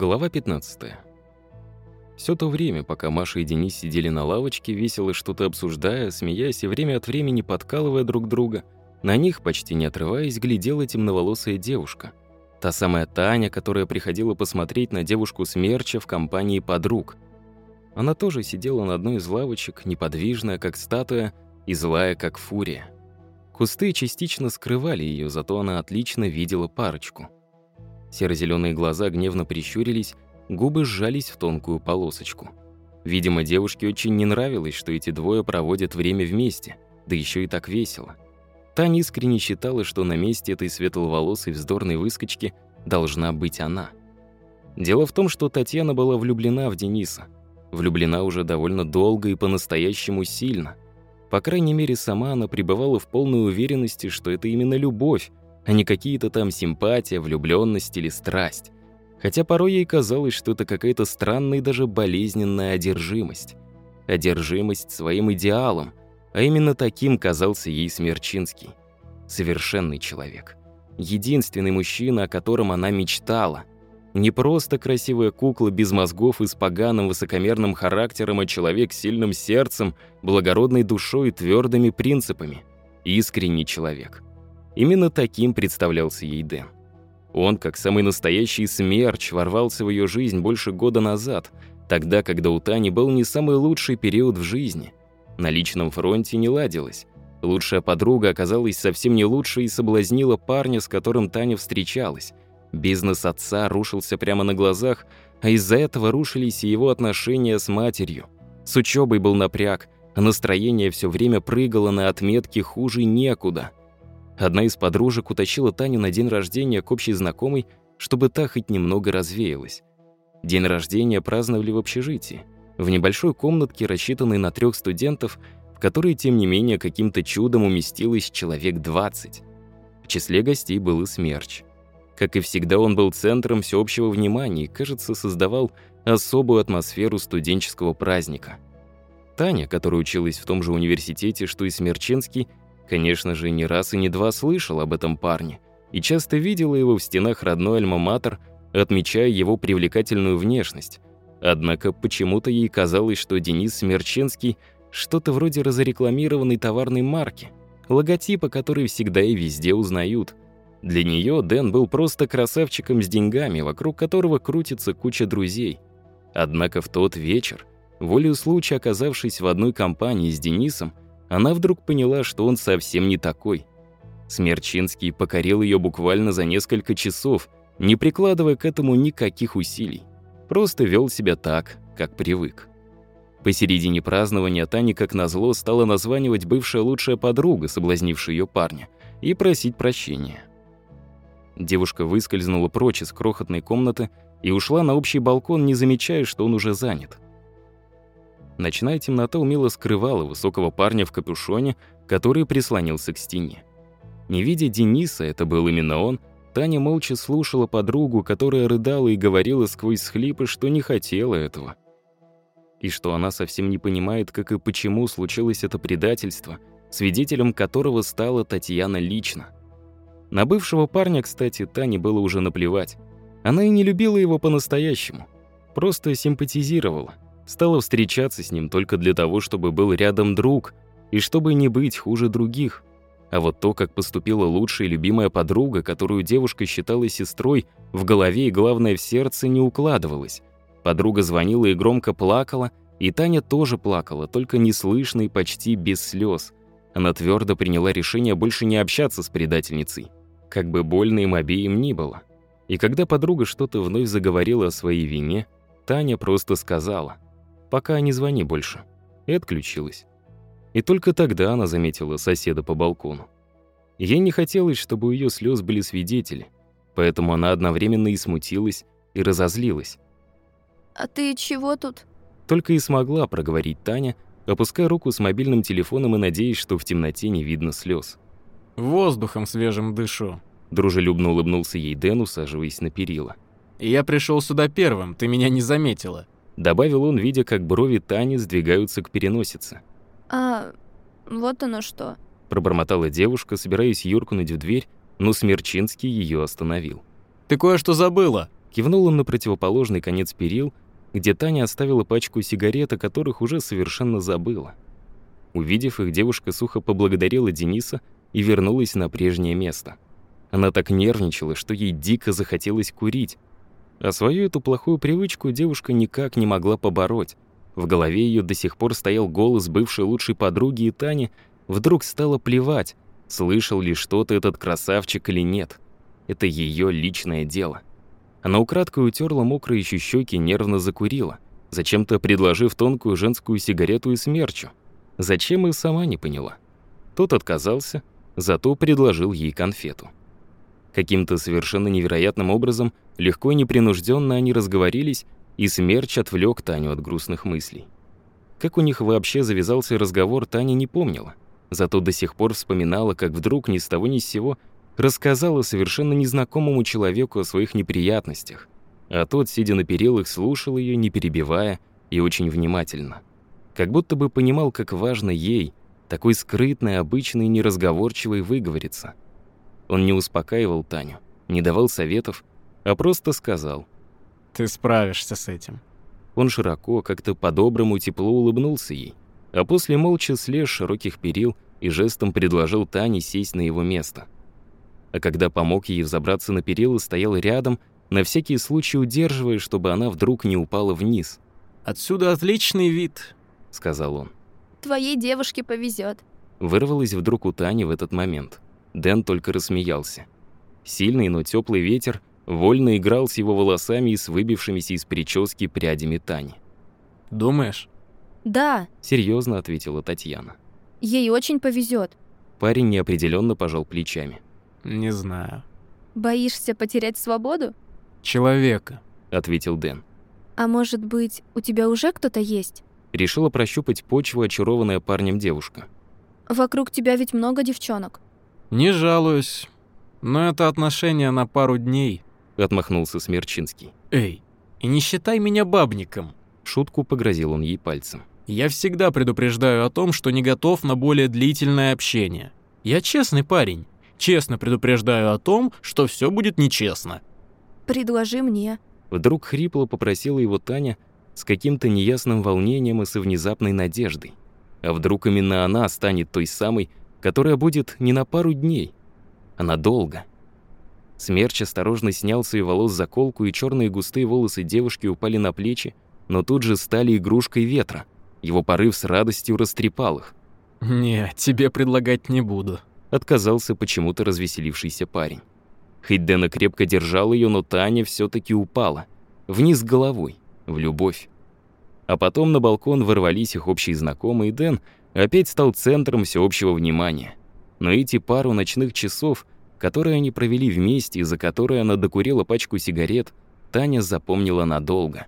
Глава 15. Все то время, пока Маша и Денис сидели на лавочке, весело что-то обсуждая, смеясь и время от времени подкалывая друг друга, на них, почти не отрываясь, глядела темноволосая девушка. Та самая Таня, которая приходила посмотреть на девушку Смерча в компании подруг. Она тоже сидела на одной из лавочек, неподвижная, как статуя, и злая, как фурия. Кусты частично скрывали ее, зато она отлично видела парочку — Серо-зеленые глаза гневно прищурились, губы сжались в тонкую полосочку. Видимо, девушке очень не нравилось, что эти двое проводят время вместе, да еще и так весело. Таня искренне считала, что на месте этой светловолосой вздорной выскочки должна быть она. Дело в том, что Татьяна была влюблена в Дениса. Влюблена уже довольно долго и по-настоящему сильно. По крайней мере, сама она пребывала в полной уверенности, что это именно любовь, а не какие-то там симпатия, влюбленность или страсть. Хотя порой ей казалось, что это какая-то странная и даже болезненная одержимость. Одержимость своим идеалом, а именно таким казался ей Смерчинский. Совершенный человек. Единственный мужчина, о котором она мечтала. Не просто красивая кукла без мозгов и с поганым высокомерным характером, а человек с сильным сердцем, благородной душой и твердыми принципами. Искренний человек. Именно таким представлялся ей Дэн. Он, как самый настоящий смерч, ворвался в ее жизнь больше года назад, тогда, когда у Тани был не самый лучший период в жизни. На личном фронте не ладилось. Лучшая подруга оказалась совсем не лучшей и соблазнила парня, с которым Таня встречалась. Бизнес отца рушился прямо на глазах, а из-за этого рушились и его отношения с матерью. С учебой был напряг, а настроение все время прыгало на отметке хуже некуда – Одна из подружек утащила Таню на день рождения к общей знакомой, чтобы та хоть немного развеялась. День рождения праздновали в общежитии, в небольшой комнатке, рассчитанной на трех студентов, в которой, тем не менее, каким-то чудом уместилось человек 20. В числе гостей был и Смерч. Как и всегда, он был центром всеобщего внимания и, кажется, создавал особую атмосферу студенческого праздника. Таня, которая училась в том же университете, что и Смерчинский, Конечно же, не раз и не два слышал об этом парне и часто видела его в стенах родной Альма-Матер, отмечая его привлекательную внешность. Однако почему-то ей казалось, что Денис Смерченский что-то вроде разрекламированной товарной марки, логотипа который всегда и везде узнают. Для нее Дэн был просто красавчиком с деньгами, вокруг которого крутится куча друзей. Однако в тот вечер, волею случая оказавшись в одной компании с Денисом, она вдруг поняла, что он совсем не такой. Смерчинский покорил ее буквально за несколько часов, не прикладывая к этому никаких усилий. Просто вел себя так, как привык. Посередине празднования Тани, как назло, стала названивать бывшая лучшая подруга, соблазнившая ее парня, и просить прощения. Девушка выскользнула прочь из крохотной комнаты и ушла на общий балкон, не замечая, что он уже занят. Ночная темнота умело скрывала высокого парня в капюшоне, который прислонился к стене. Не видя Дениса, это был именно он, Таня молча слушала подругу, которая рыдала и говорила сквозь схлипы, что не хотела этого. И что она совсем не понимает, как и почему случилось это предательство, свидетелем которого стала Татьяна лично. На бывшего парня, кстати, Тане было уже наплевать. Она и не любила его по-настоящему, просто симпатизировала – стала встречаться с ним только для того, чтобы был рядом друг и чтобы не быть хуже других. А вот то, как поступила лучшая любимая подруга, которую девушка считала сестрой, в голове и, главное, в сердце не укладывалось. Подруга звонила и громко плакала, и Таня тоже плакала, только неслышно и почти без слез. Она твердо приняла решение больше не общаться с предательницей, как бы больно им обеим ни было. И когда подруга что-то вновь заговорила о своей вине, Таня просто сказала — пока не звони больше». И отключилась. И только тогда она заметила соседа по балкону. Ей не хотелось, чтобы у ее слез были свидетели, поэтому она одновременно и смутилась, и разозлилась. «А ты чего тут?» Только и смогла проговорить Таня, опуская руку с мобильным телефоном и надеясь, что в темноте не видно слез. «Воздухом свежим дышу», — дружелюбно улыбнулся ей Дэн, усаживаясь на перила. «Я пришел сюда первым, ты меня не заметила. Добавил он, видя, как брови Тани сдвигаются к переносице. «А, вот оно что». Пробормотала девушка, собираясь юркнуть в дверь, но Смерчинский ее остановил. «Ты кое-что забыла». Кивнул он на противоположный конец перил, где Таня оставила пачку сигарет, о которых уже совершенно забыла. Увидев их, девушка сухо поблагодарила Дениса и вернулась на прежнее место. Она так нервничала, что ей дико захотелось курить. А свою эту плохую привычку девушка никак не могла побороть. В голове ее до сих пор стоял голос бывшей лучшей подруги и Тани. Вдруг стало плевать, слышал ли что-то этот красавчик или нет. Это ее личное дело. Она украдкой утерла мокрые еще щеки нервно закурила, зачем-то предложив тонкую женскую сигарету и смерчу. Зачем и сама не поняла. Тот отказался, зато предложил ей конфету. Каким-то совершенно невероятным образом, легко и непринужденно они разговорились, и смерч отвлек Таню от грустных мыслей. Как у них вообще завязался разговор, Таня не помнила. Зато до сих пор вспоминала, как вдруг ни с того ни с сего рассказала совершенно незнакомому человеку о своих неприятностях, а тот, сидя на перилах, слушал ее, не перебивая, и очень внимательно. Как будто бы понимал, как важно ей, такой скрытной, обычной, неразговорчивой, выговориться. Он не успокаивал Таню, не давал советов, а просто сказал. «Ты справишься с этим». Он широко, как-то по-доброму тепло улыбнулся ей, а после молча слез широких перил и жестом предложил Тане сесть на его место — а когда помог ей взобраться на перила, стоял рядом, на всякий случай удерживая, чтобы она вдруг не упала вниз. «Отсюда отличный вид», — сказал он. Твоей девушке повезет. Вырвалась вдруг у Тани в этот момент. Дэн только рассмеялся. Сильный, но теплый ветер вольно играл с его волосами и с выбившимися из прически прядями Тани. «Думаешь?» Да, Серьезно ответила Татьяна. ей очень повезет. Парень неопределенно пожал плечами. «Не знаю». Боишься потерять свободу? «Человека». Ответил Дэн. А может быть, у тебя уже кто-то есть? Решила прощупать почву, очарованная парнем девушка. Вокруг тебя ведь много девчонок. «Не жалуюсь, но это отношение на пару дней». Отмахнулся Смерчинский. «Эй, и не считай меня бабником. Шутку погрозил он ей пальцем. Я всегда предупреждаю о том, что не готов на более длительное общение. Я честный парень. Честно предупреждаю о том, что все будет нечестно. Предложи мне. Вдруг хрипло попросила его Таня с каким-то неясным волнением и со внезапной надеждой. А вдруг именно она станет той самой, которая будет не на пару дней, а надолго. Смерч осторожно снял с ее волос заколку, и черные густые волосы девушки упали на плечи, но тут же стали игрушкой ветра. Его порыв с радостью растрепал их. Не, тебе предлагать не буду. Отказался почему-то развеселившийся парень. Хоть Дэна крепко держал ее, но Таня все таки упала. Вниз головой, в любовь. А потом на балкон ворвались их общие знакомые, и Дэн опять стал центром всеобщего внимания. Но эти пару ночных часов, которые они провели вместе и за которые она докурила пачку сигарет, Таня запомнила надолго.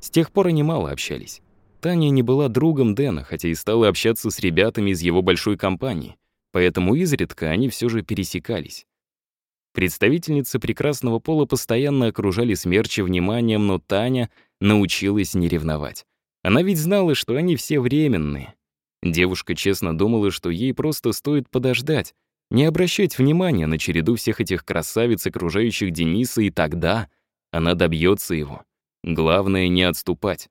С тех пор они мало общались. Таня не была другом Дэна, хотя и стала общаться с ребятами из его большой компании, поэтому изредка они все же пересекались. Представительницы прекрасного пола постоянно окружали смерча вниманием, но Таня научилась не ревновать. Она ведь знала, что они все временные. Девушка честно думала, что ей просто стоит подождать, не обращать внимания на череду всех этих красавиц, окружающих Дениса, и тогда она добьется его. Главное — не отступать.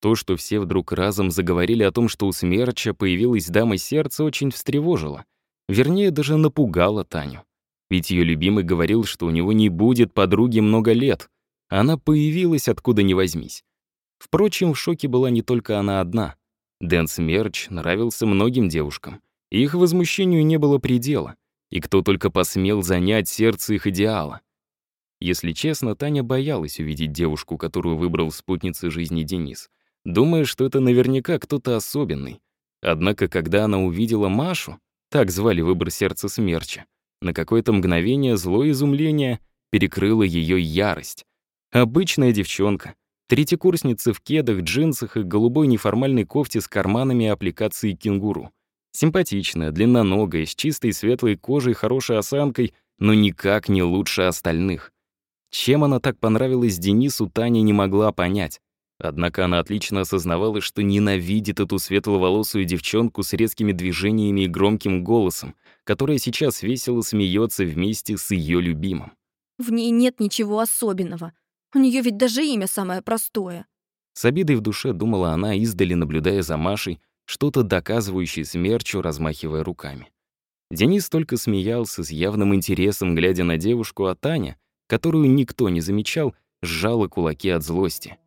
То, что все вдруг разом заговорили о том, что у Смерча появилась дама сердца, очень встревожило. Вернее, даже напугало Таню. Ведь ее любимый говорил, что у него не будет подруги много лет. Она появилась откуда ни возьмись. Впрочем, в шоке была не только она одна. Дэн Смерч нравился многим девушкам. Их возмущению не было предела. И кто только посмел занять сердце их идеала. Если честно, Таня боялась увидеть девушку, которую выбрал спутницей жизни Денис, думая, что это наверняка кто-то особенный. Однако, когда она увидела Машу, так звали выбор сердца Смерча, на какое-то мгновение злое изумление перекрыло ее ярость. Обычная девчонка, третьекурсница в кедах, джинсах и голубой неформальной кофте с карманами и аппликацией кенгуру. Симпатичная, длинноногая, с чистой светлой кожей, хорошей осанкой, но никак не лучше остальных. Чем она так понравилась Денису, Таня не могла понять. Однако она отлично осознавала, что ненавидит эту светловолосую девчонку с резкими движениями и громким голосом, которая сейчас весело смеется вместе с ее любимым. В ней нет ничего особенного. У нее ведь даже имя самое простое. С обидой в душе думала она, издали наблюдая за Машей, что-то доказывающее смерчу, размахивая руками. Денис только смеялся с явным интересом, глядя на девушку, а Таня, которую никто не замечал, сжала кулаки от злости.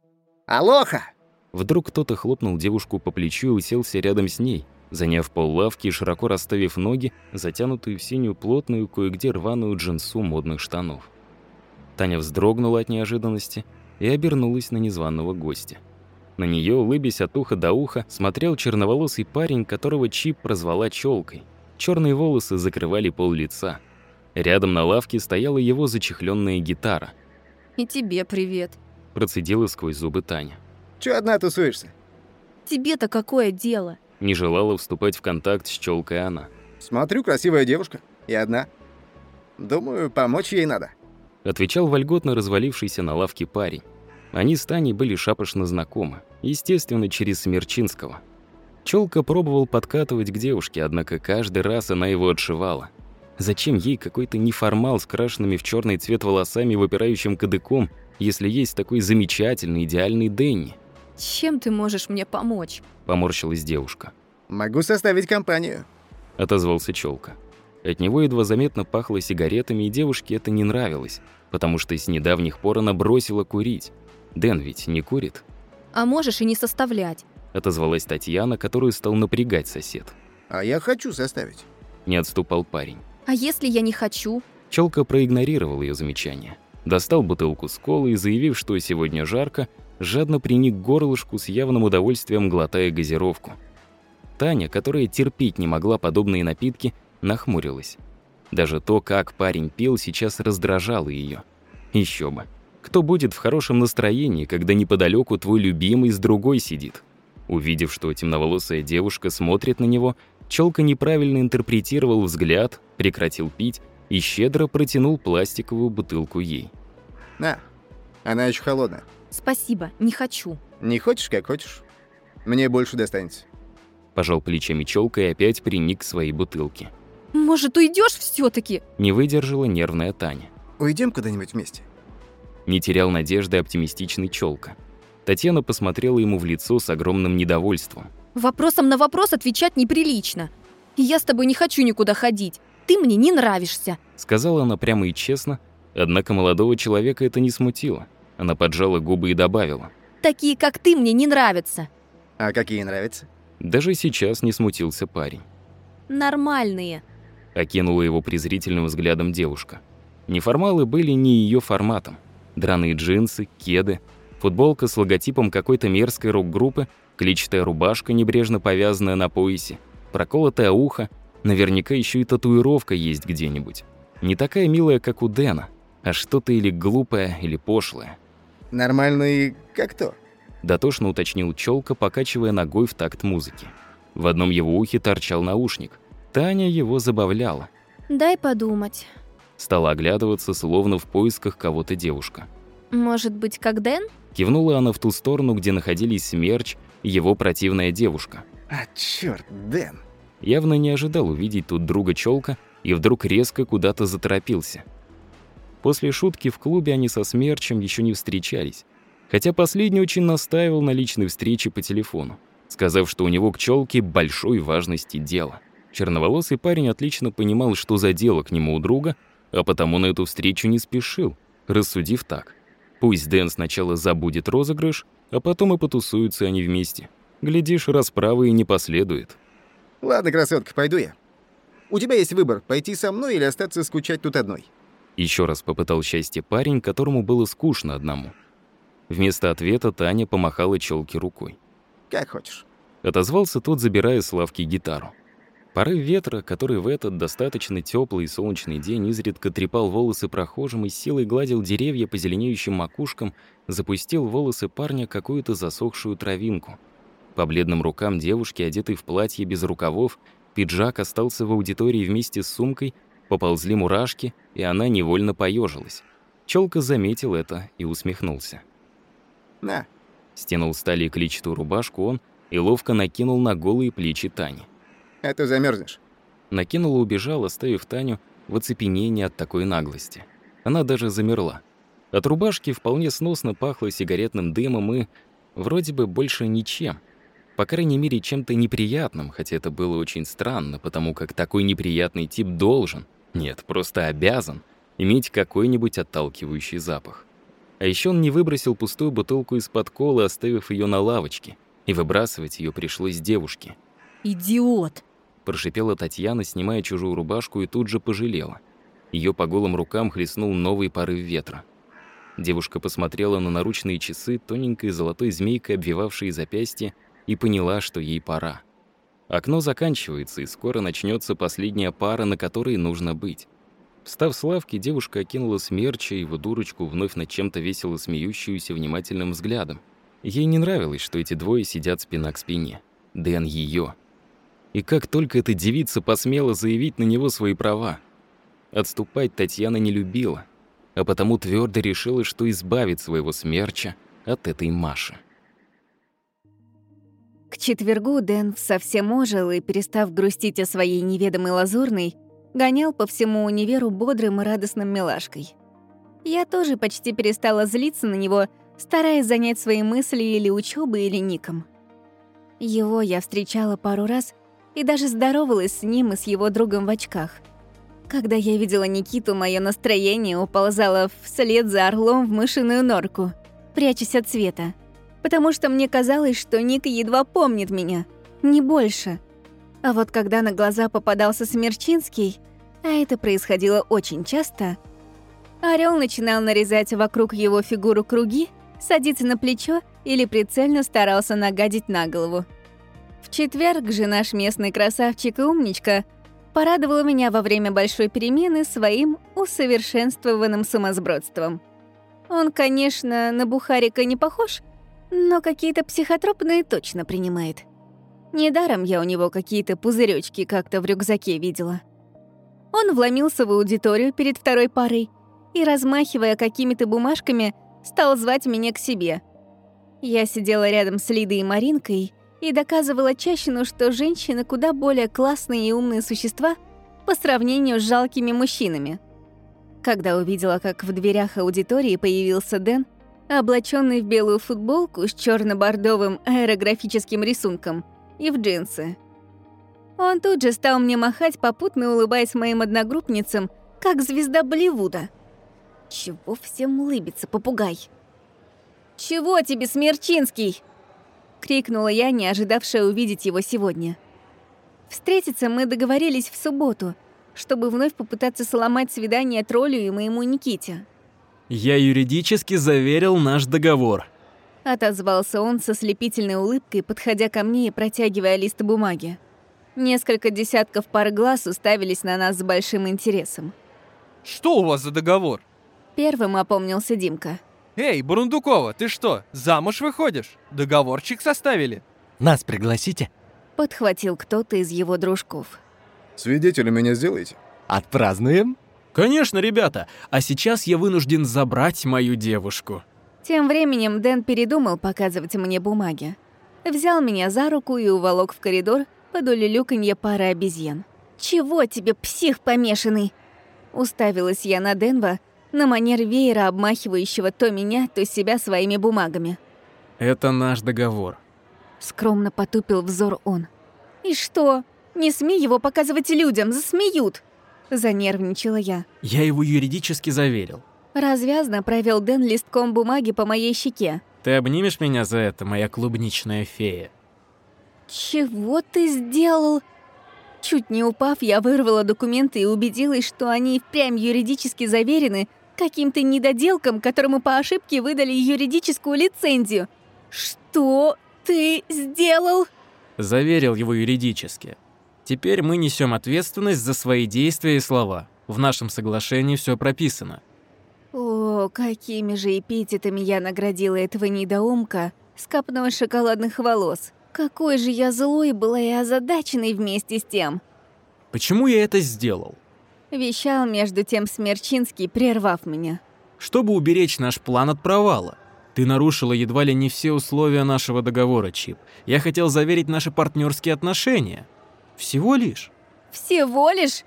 «Алоха!» Вдруг кто-то хлопнул девушку по плечу и уселся рядом с ней, заняв пол лавки и широко расставив ноги, затянутые в синюю плотную, кое-где рваную джинсу модных штанов. Таня вздрогнула от неожиданности и обернулась на незваного гостя. На нее, улыбясь от уха до уха, смотрел черноволосый парень, которого Чип прозвала челкой. Черные волосы закрывали пол лица. Рядом на лавке стояла его зачехленная гитара. И тебе привет. Процедила сквозь зубы Таня. Чё одна тусуешься? Тебе-то какое дело? Не желала вступать в контакт с челкой она. Смотрю, красивая девушка. И одна. Думаю, помочь ей надо. Отвечал вольготно развалившийся на лавке парень. Они с Таней были шапошно знакомы, естественно, через Смерчинского. Челка пробовал подкатывать к девушке, однако каждый раз она его отшивала. Зачем ей какой-то неформал с крашенными в черный цвет волосами и выпирающим кадыком, если есть такой замечательный, идеальный Дэнни? Чем ты можешь мне помочь? Поморщилась девушка. Могу составить компанию. Отозвался Челка. От него едва заметно пахло сигаретами, и девушке это не нравилось, потому что с недавних пор она бросила курить. Дэн ведь не курит. А можешь и не составлять. Отозвалась Татьяна, которую стал напрягать сосед. А я хочу составить. Не отступал парень. А если я не хочу? Челка проигнорировал ее замечание. Достал бутылку с колой и, заявив, что сегодня жарко, жадно приник к горлышку с явным удовольствием глотая газировку. Таня, которая терпеть не могла подобные напитки, нахмурилась. Даже то, как парень пил, сейчас раздражало ее. Еще бы. Кто будет в хорошем настроении, когда неподалеку твой любимый с другой сидит? Увидев, что темноволосая девушка смотрит на него, Челка неправильно интерпретировал взгляд, прекратил пить и щедро протянул пластиковую бутылку ей. На, она еще холодная. Спасибо, не хочу. Не хочешь, как хочешь. Мне больше достанется. Пожал плечами Челка и опять приник к своей бутылке. Может, уйдешь все-таки? Не выдержала нервная Таня. Уйдем куда-нибудь вместе. Не терял надежды оптимистичный Челка. Татьяна посмотрела ему в лицо с огромным недовольством. Вопросом на вопрос отвечать неприлично. Я с тобой не хочу никуда ходить. Ты мне не нравишься. Сказала она прямо и честно, однако молодого человека это не смутило. Она поджала губы и добавила. Такие, как ты, мне не нравятся. А какие нравятся? Даже сейчас не смутился парень. Нормальные. Окинула его презрительным взглядом девушка. Неформалы были не ее форматом. Драные джинсы, кеды, футболка с логотипом какой-то мерзкой рок-группы, клетчатая рубашка, небрежно повязанная на поясе, проколотое ухо, наверняка еще и татуировка есть где-нибудь. Не такая милая, как у Дэна, а что-то или глупое, или пошлое. Нормальные как то? Дотошно уточнил Челка, покачивая ногой в такт музыки. В одном его ухе торчал наушник. Таня его забавляла. Дай подумать. Стала оглядываться, словно в поисках кого-то девушка. Может быть, как Дэн? Кивнула она в ту сторону, где находились Смерч и его противная девушка. А, черт, Дэн. Явно не ожидал увидеть тут друга Челка и вдруг резко куда-то заторопился. После шутки в клубе они со Смерчем еще не встречались, хотя последний очень настаивал на личной встрече по телефону, сказав, что у него к Челке большой важности дело. Черноволосый парень отлично понимал, что за дело к нему у друга, а потому на эту встречу не спешил, рассудив так. Пусть Дэн сначала забудет розыгрыш, а потом и потусуются они вместе. Глядишь, расправы и не последует. Ладно, красотка, пойду я. У тебя есть выбор, пойти со мной или остаться скучать тут одной. Еще раз попытал счастье парень, которому было скучно одному. Вместо ответа Таня помахала челке рукой. Как хочешь. Отозвался тот, забирая с лавки гитару. Порыв ветра, который в этот достаточно теплый и солнечный день изредка трепал волосы прохожим и силой гладил деревья по зеленеющим макушкам, запустил в волосы парня какую-то засохшую травинку. По бледным рукам девушки, одетой в платье без рукавов, пиджак остался в аудитории вместе с сумкой, поползли мурашки, и она невольно поежилась. Челка заметил это и усмехнулся. На, Стянул стали клетчатую рубашку он и ловко накинул на голые плечи Тани. А то замерзнешь. Накинул и убежал, оставив Таню в оцепенении от такой наглости. Она даже замерла. От рубашки вполне сносно пахло сигаретным дымом и вроде бы больше ничем. По крайней мере, чем-то неприятным, хотя это было очень странно, потому как такой неприятный тип должен, нет, просто обязан, иметь какой-нибудь отталкивающий запах. А еще он не выбросил пустую бутылку из-под колы, оставив ее на лавочке, и выбрасывать ее пришлось девушке. Идиот. Прошипела Татьяна, снимая чужую рубашку, и тут же пожалела. Ее по голым рукам хлестнул новый порыв ветра. Девушка посмотрела на наручные часы, тоненькой золотой змейкой обвивавшие запястье, и поняла, что ей пора. Окно заканчивается, и скоро начнется последняя пара, на которой нужно быть. Встав с лавки, девушка окинула смерча и его дурочку, вновь над чем-то весело смеющуюся внимательным взглядом. Ей не нравилось, что эти двое сидят спина к спине. Дэн ее. И как только эта девица посмела заявить на него свои права. Отступать Татьяна не любила, а потому твердо решила, что избавит своего смерча от этой Маши. К четвергу Дэн совсем ожил и, перестав грустить о своей неведомой лазурной, гонял по всему универу бодрым и радостным милашкой. Я тоже почти перестала злиться на него, стараясь занять свои мысли или учебой, или ником. Его я встречала пару раз и даже здоровалась с ним и с его другом в очках. Когда я видела Никиту, мое настроение уползало вслед за орлом в мышиную норку, прячась от света. Потому что мне казалось, что Ник едва помнит меня, не больше. А вот когда на глаза попадался Смерчинский, а это происходило очень часто, Орел начинал нарезать вокруг его фигуру круги, садиться на плечо или прицельно старался нагадить на голову. Четверг же наш местный красавчик и умничка порадовал меня во время большой перемены своим усовершенствованным сумасбродством. Он, конечно, на Бухарика не похож, но какие-то психотропные точно принимает. Недаром я у него какие-то пузыречки как-то в рюкзаке видела. Он вломился в аудиторию перед второй парой и, размахивая какими-то бумажками, стал звать меня к себе. Я сидела рядом с Лидой и Маринкой и доказывала Чащину, что женщины куда более классные и умные существа по сравнению с жалкими мужчинами. Когда увидела, как в дверях аудитории появился Дэн, облаченный в белую футболку с черно-бордовым аэрографическим рисунком и в джинсы. Он тут же стал мне махать, попутно улыбаясь моим одногруппницам, как звезда Болливуда. Чего всем улыбится, попугай? «Чего тебе, Смерчинский?» — крикнула я, не ожидавшая увидеть его сегодня. Встретиться мы договорились в субботу, чтобы вновь попытаться сломать свидание троллю и моему Никите. Я юридически заверил наш договор. Отозвался он со слепительной улыбкой, подходя ко мне и протягивая лист бумаги. Несколько десятков пар глаз уставились на нас с большим интересом. Что у вас за договор? Первым опомнился Димка. Эй, Бурундукова, ты что, замуж выходишь? Договорчик составили? Нас пригласите? Подхватил кто-то из его дружков. Свидетелем меня сделаете? Отпразднуем? Конечно, ребята, а сейчас я вынужден забрать мою девушку. Тем временем Дэн передумал показывать мне бумаги. Взял меня за руку и уволок в коридор под улюлюканье пары обезьян. «Чего тебе, псих помешанный?» Уставилась я на Денва, на манер веера, обмахивающего то меня, то себя своими бумагами. Это наш договор. Скромно потупил взор он. «И что? Не смей его показывать людям, засмеют!» Занервничала я. Я его юридически заверил. Развязно провел Дэн листком бумаги по моей щеке. Ты обнимешь меня за это, моя клубничная фея? «Чего ты сделал?» Чуть не упав, я вырвала документы и убедилась, что они впрямь юридически заверены каким-то недоделком, которому по ошибке выдали юридическую лицензию. «Что ты сделал?» Заверил его юридически. Теперь мы несем ответственность за свои действия и слова. В нашем соглашении все прописано. О, какими же эпитетами я наградила этого недоумка с копной шоколадных волос. Какой же я злой была и озадаченной вместе с тем. Почему я это сделал? Вещал между тем Смерчинский, прервав меня. Чтобы уберечь наш план от провала. Ты нарушила едва ли не все условия нашего договора, Чип. Я хотел заверить наши партнерские отношения. Всего лишь. Всего лишь?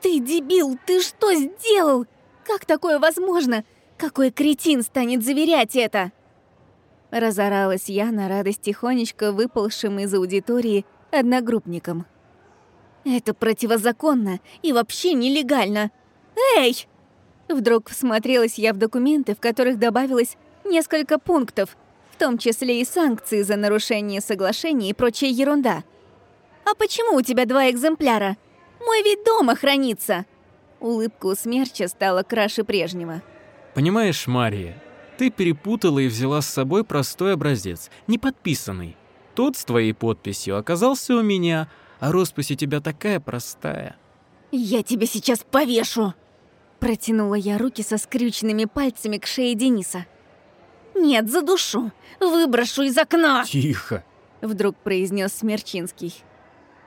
Ты дебил, ты что сделал? Как такое возможно? Какой кретин станет заверять это? Разоралась я на радость тихонечко выползшим из аудитории одногруппникам. Это противозаконно и вообще нелегально. Эй! Вдруг всмотрелась я в документы, в которых добавилось несколько пунктов, в том числе и санкции за нарушение соглашений и прочая ерунда. «А почему у тебя два экземпляра? Мой ведь дома хранится!» Улыбка у смерча стала краше прежнего. Понимаешь, Мария, ты перепутала и взяла с собой простой образец, не подписанный. Тот с твоей подписью оказался у меня, а роспись у тебя такая простая. «Я тебя сейчас повешу!» Протянула я руки со скрюченными пальцами к шее Дениса. «Нет, за душу! Выброшу из окна!» Тихо. Вдруг произнес Смерчинский.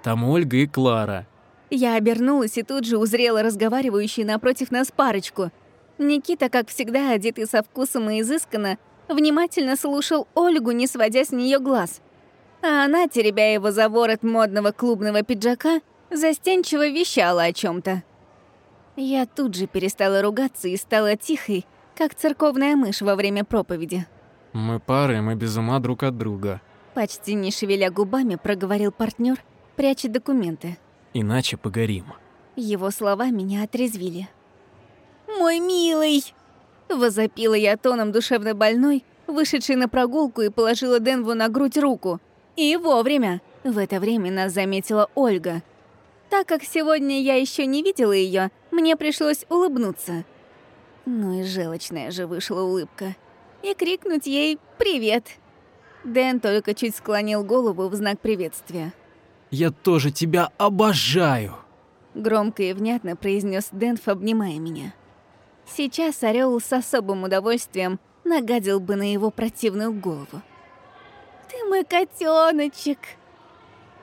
Там Ольга и Клара. Я обернулась и тут же узрела разговаривающую напротив нас парочку. Никита, как всегда, одетый со вкусом и изысканно, внимательно слушал Ольгу, не сводя с нее глаз. А она, теребя его за ворот модного клубного пиджака, застенчиво вещала о чем то Я тут же перестала ругаться и стала тихой, как церковная мышь во время проповеди. Мы пары, мы без ума друг от друга. Почти не шевеля губами, проговорил партнер, пряча документы. Иначе погорим. Его слова меня отрезвили. «Мой милый!» Возопила я тоном душевно больной, вышедшей на прогулку и положила Денву на грудь руку. И вовремя. В это время нас заметила Ольга. Так как сегодня я еще не видела ее, мне пришлось улыбнуться. Ну и желчная же вышла улыбка. И крикнуть ей «Привет!». Дэн только чуть склонил голову в знак приветствия. Я тоже тебя обожаю. Громко и внятно произнес Дэнф, обнимая меня. Сейчас орел с особым удовольствием нагадил бы на его противную голову. «Ты мой котеночек!»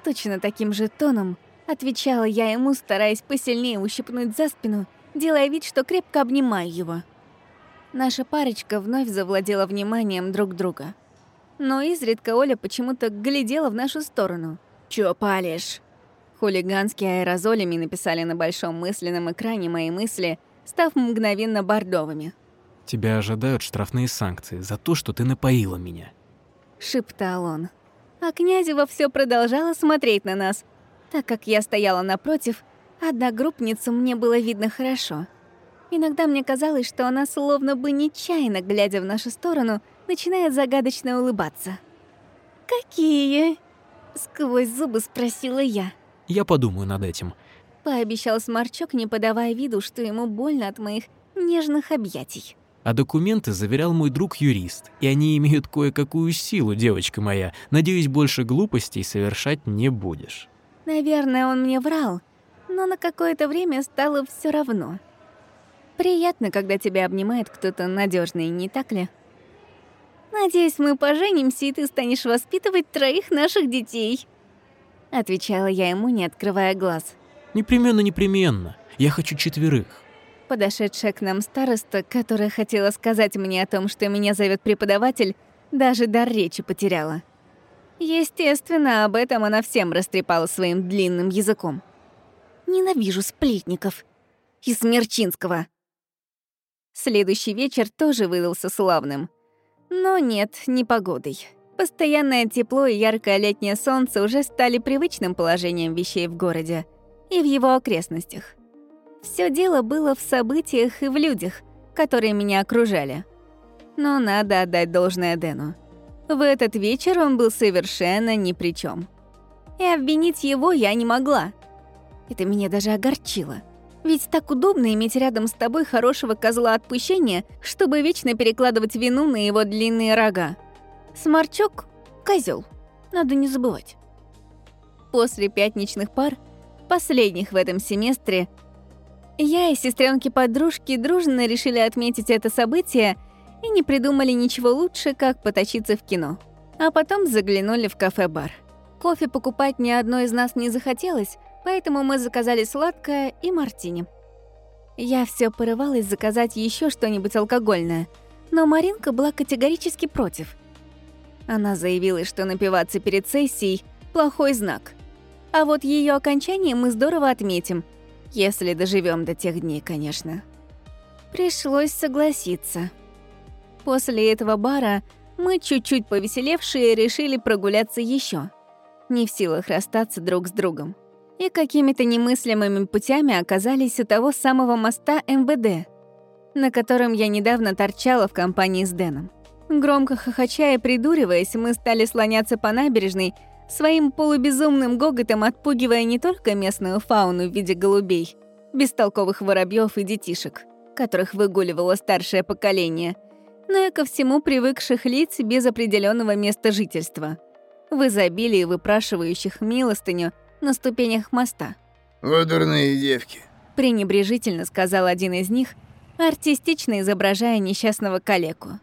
Точно таким же тоном отвечала я ему, стараясь посильнее ущипнуть за спину, делая вид, что крепко обнимаю его. Наша парочка вновь завладела вниманием друг друга. Но изредка Оля почему-то глядела в нашу сторону. «Чё палишь?» Хулиганские аэрозолями написали на большом мысленном экране мои мысли, став мгновенно бордовыми. Тебя ожидают штрафные санкции за то, что ты напоила меня. Шептал он. А Князева все продолжала смотреть на нас. Так как я стояла напротив, одногруппницу мне было видно хорошо. Иногда мне казалось, что она словно бы нечаянно, глядя в нашу сторону, начинает загадочно улыбаться. «Какие?» — сквозь зубы спросила я. Я подумаю над этим. Пообещал Сморчок, не подавая виду, что ему больно от моих нежных объятий. А документы заверял мой друг-юрист, и они имеют кое-какую силу, девочка моя. Надеюсь, больше глупостей совершать не будешь. Наверное, он мне врал, но на какое-то время стало все равно. Приятно, когда тебя обнимает кто-то надежный, не так ли? Надеюсь, мы поженимся, и ты станешь воспитывать троих наших детей. Отвечала я ему, не открывая глаз. Непременно, непременно. Я хочу четверых. Подошедшая к нам староста, которая хотела сказать мне о том, что меня зовет преподаватель, даже дар речи потеряла. Естественно, об этом она всем растрепала своим длинным языком. Ненавижу сплетников. И Смерчинского. Следующий вечер тоже выдался славным. Но нет, не погодой. Постоянное тепло и яркое летнее солнце уже стали привычным положением вещей в городе и в его окрестностях. Все дело было в событиях и в людях, которые меня окружали. Но надо отдать должное Дэну. В этот вечер он был совершенно ни при чем. И обвинить его я не могла. Это меня даже огорчило. Ведь так удобно иметь рядом с тобой хорошего козла отпущения, чтобы вечно перекладывать вину на его длинные рога. Сморчок — козел, надо не забывать. После пятничных пар, последних в этом семестре, я и сестренки-подружки дружно решили отметить это событие и не придумали ничего лучше, как поточиться в кино. А потом заглянули в кафе-бар. Кофе покупать ни одной из нас не захотелось, поэтому мы заказали сладкое и мартини. Я все порывалась заказать еще что-нибудь алкогольное, но Маринка была категорически против — она заявила, что напиваться перед сессией – плохой знак. А вот ее окончание мы здорово отметим, если доживем до тех дней, конечно. Пришлось согласиться. После этого бара мы, чуть-чуть повеселевшие, решили прогуляться еще. Не в силах расстаться друг с другом. И какими-то немыслимыми путями оказались у того самого моста МВД, на котором я недавно торчала в компании с Дэном. Громко хохоча и придуриваясь, мы стали слоняться по набережной, своим полубезумным гоготом отпугивая не только местную фауну в виде голубей, бестолковых воробьев и детишек, которых выгуливало старшее поколение, но и ко всему привыкших лиц без определенного места жительства, в изобилии выпрашивающих милостыню на ступенях моста. Вот дурные девки. Пренебрежительно сказал один из них, артистично изображая несчастного калеку.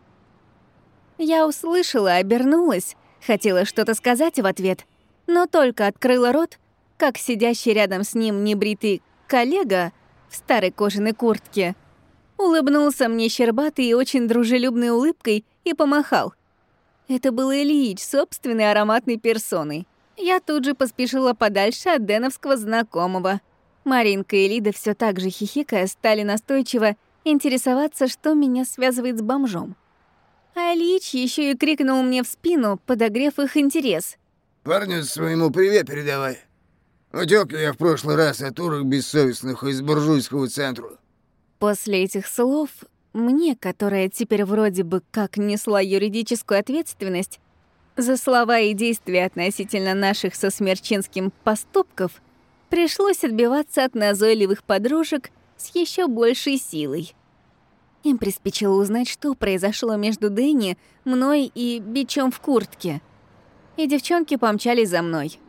Я услышала, обернулась, хотела что-то сказать в ответ, но только открыла рот, как сидящий рядом с ним небритый коллега в старой кожаной куртке улыбнулся мне щербатой и очень дружелюбной улыбкой и помахал. Это был Ильич, собственной ароматной персоной. Я тут же поспешила подальше от деновского знакомого. Маринка и Лида все так же хихикая стали настойчиво интересоваться, что меня связывает с бомжом. А Ильич еще и крикнул мне в спину, подогрев их интерес. Парню своему привет передавай. Утёк я в прошлый раз от урок бессовестных из буржуйского центра. После этих слов мне, которая теперь вроде бы как несла юридическую ответственность за слова и действия относительно наших со Смерчинским поступков, пришлось отбиваться от назойливых подружек с еще большей силой. Им приспичило узнать, что произошло между Дэнни, мной и бичом в куртке. И девчонки помчались за мной.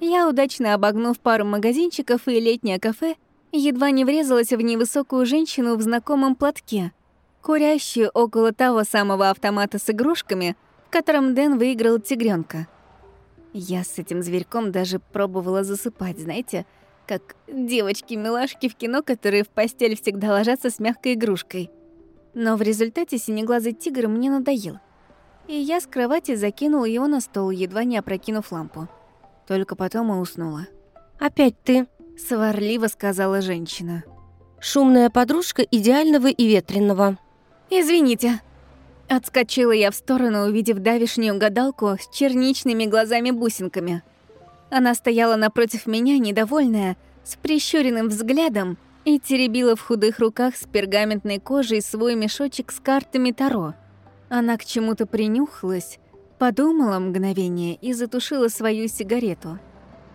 Я, удачно обогнув пару магазинчиков и летнее кафе, едва не врезалась в невысокую женщину в знакомом платке, курящую около того самого автомата с игрушками, в котором Дэн выиграл тигренка. Я с этим зверьком даже пробовала засыпать, знаете, как девочки-милашки в кино, которые в постель всегда ложатся с мягкой игрушкой. Но в результате синеглазый тигр мне надоел. И я с кровати закинула его на стол, едва не опрокинув лампу. Только потом и уснула. «Опять ты?» — сварливо сказала женщина. «Шумная подружка идеального и ветреного». «Извините». Отскочила я в сторону, увидев давишнюю гадалку с черничными глазами-бусинками. Она стояла напротив меня, недовольная, с прищуренным взглядом и теребила в худых руках с пергаментной кожей свой мешочек с картами Таро. Она к чему-то принюхалась, подумала мгновение и затушила свою сигарету,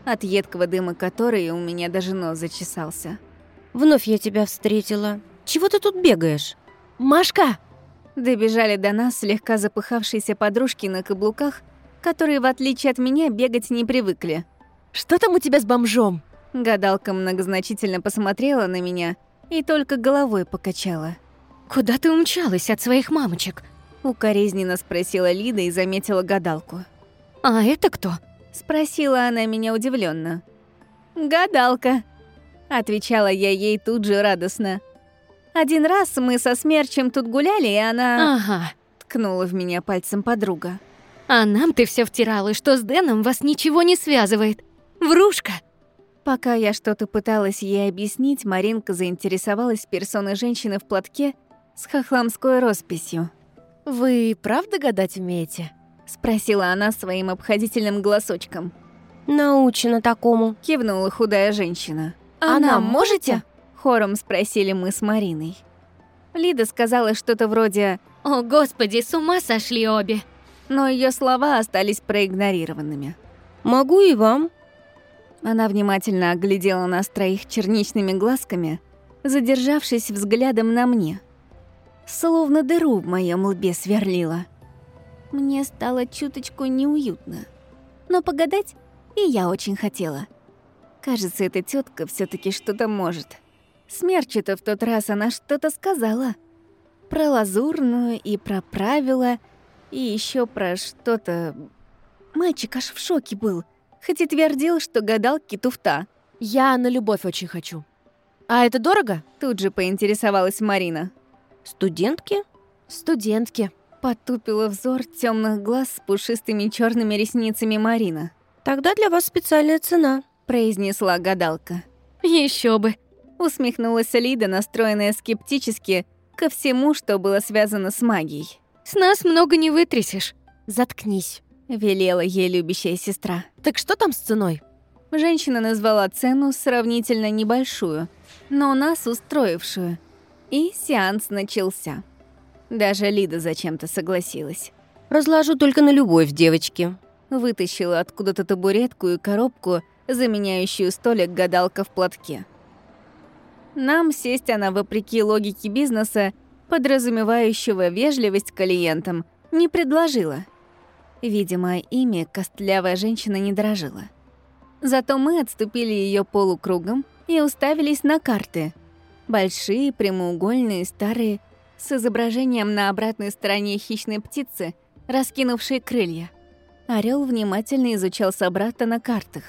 от едкого дыма которой у меня даже нос зачесался. «Вновь я тебя встретила. Чего ты тут бегаешь?» «Машка!» Добежали до нас слегка запыхавшиеся подружки на каблуках, которые, в отличие от меня, бегать не привыкли. «Что там у тебя с бомжом?» Гадалка многозначительно посмотрела на меня и только головой покачала. «Куда ты умчалась от своих мамочек?» Укоризненно спросила Лида и заметила гадалку. «А это кто?» Спросила она меня удивленно. «Гадалка», — отвечала я ей тут же радостно. «Один раз мы со Смерчем тут гуляли, и она...» «Ага», — ткнула в меня пальцем подруга. «А нам ты все втирала, что с Дэном вас ничего не связывает. Врушка!» Пока я что-то пыталась ей объяснить, Маринка заинтересовалась персоной женщины в платке с хохламской росписью. «Вы правда гадать умеете?» — спросила она своим обходительным голосочком. «Научена такому», — кивнула худая женщина. «А нам можете?» — хором спросили мы с Мариной. Лида сказала что-то вроде «О, господи, с ума сошли обе!» Но ее слова остались проигнорированными. «Могу и вам», она внимательно оглядела нас троих черничными глазками, задержавшись взглядом на мне. Словно дыру в моем лбе сверлила. Мне стало чуточку неуютно. Но погадать и я очень хотела. Кажется, эта тетка все таки что-то может. Смерчу-то в тот раз она что-то сказала. Про лазурную и про правила, и еще про что-то... Мальчик аж в шоке был — хоть и твердил, что гадалки туфта. «Я на любовь очень хочу». «А это дорого?» Тут же поинтересовалась Марина. «Студентки?» «Студентки», — потупила взор темных глаз с пушистыми черными ресницами Марина. «Тогда для вас специальная цена», — произнесла гадалка. Еще бы», Усмехнулась Лида, настроенная скептически ко всему, что было связано с магией. С нас много не вытрясешь. Заткнись. Велела ей любящая сестра. Так что там с ценой? Женщина назвала цену сравнительно небольшую, но нас устроившую. И сеанс начался. Даже Лида зачем-то согласилась. Разложу только на любовь, девочки. Вытащила откуда-то табуретку и коробку, заменяющую столик гадалка в платке. Нам сесть она, вопреки логике бизнеса, подразумевающего вежливость клиентам, не предложила. Видимо, ими костлявая женщина не дорожила. Зато мы отступили ее полукругом и уставились на карты. Большие, прямоугольные, старые, с изображением на обратной стороне хищной птицы, раскинувшей крылья. Орел внимательно изучал собрата на картах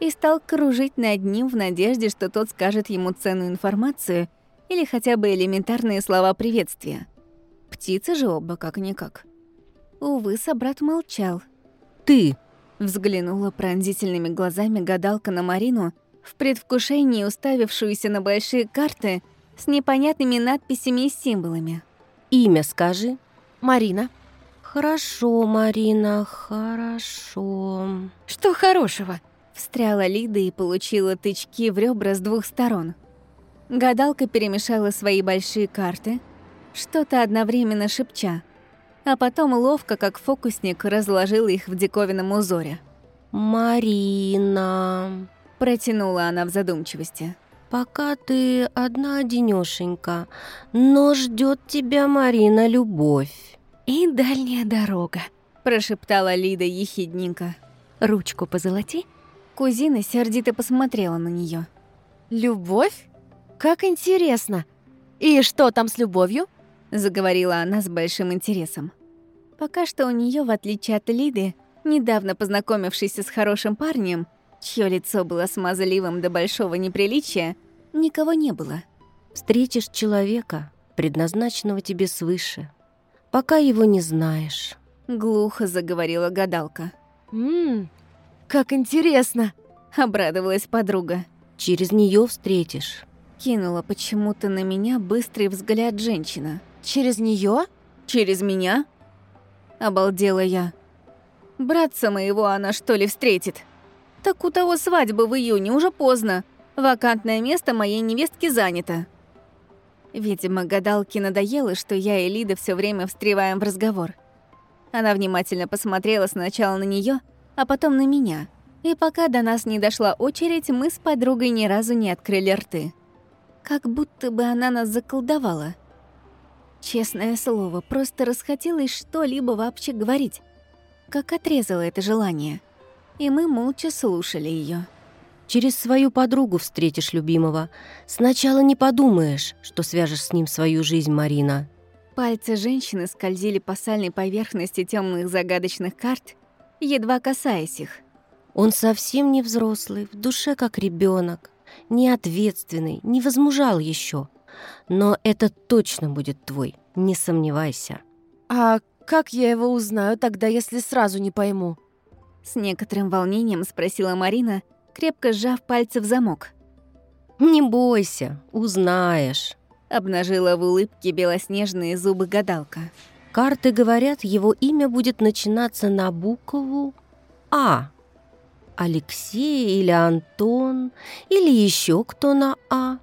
и стал кружить над ним в надежде, что тот скажет ему ценную информацию или хотя бы элементарные слова приветствия. Птицы же оба как-никак. Увы, собрат молчал. Ты Взглянула пронзительными глазами гадалка на Марину, в предвкушении уставившуюся на большие карты с непонятными надписями и символами. имя скажи. Марина. Хорошо, Марина, хорошо. Что хорошего? Встряла Лида и получила тычки в ребра с двух сторон. Гадалка перемешала свои большие карты, что-то одновременно шепча, а потом ловко, как фокусник, разложила их в диковинном узоре. Марина, Протянула она в задумчивости. пока ты одна одинёшенька, но ждет тебя, Марина, любовь. И дальняя дорога. Прошептала Лида ехидненько. Ручку позолоти. Кузина сердито посмотрела на нее. Любовь? Как интересно. И что там с любовью? Заговорила она с большим интересом. Пока что у нее, в отличие от Лиды, недавно познакомившейся с хорошим парнем, чье лицо было смазливым до большого неприличия, никого не было. Встретишь человека, предназначенного тебе свыше, пока его не знаешь. Глухо заговорила гадалка. Ммм, как интересно. Обрадовалась подруга. Через нее встретишь. Кинула почему-то на меня быстрый взгляд женщина. Через нее? «Через меня?» Обалдела я. «Братца моего она что ли встретит?» «Так у того свадьба в июне, уже поздно. Вакантное место моей невестки занято». Видимо, гадалке надоело, что я и Лида все время встреваем в разговор. Она внимательно посмотрела сначала на нее, а потом на меня. И пока до нас не дошла очередь, мы с подругой ни разу не открыли рты. Как будто бы она нас заколдовала. Честное слово, просто расхотелось что-либо вообще говорить. Как отрезало это желание. И мы молча слушали ее. Через свою подругу встретишь любимого. Сначала не подумаешь, что свяжешь с ним свою жизнь, Марина. Пальцы женщины скользили по сальной поверхности темных загадочных карт, едва касаясь их. Он совсем не взрослый, в душе как ребенок, не ответственный, не возмужал еще. Но это точно будет твой, не сомневайся. А как я его узнаю тогда, если сразу не пойму? С некоторым волнением спросила Марина, крепко сжав пальцы в замок. Не бойся, узнаешь. Обнажила в улыбке белоснежные зубы гадалка. Карты говорят, его имя будет начинаться на букву А. Алексей или Антон, или еще кто на А.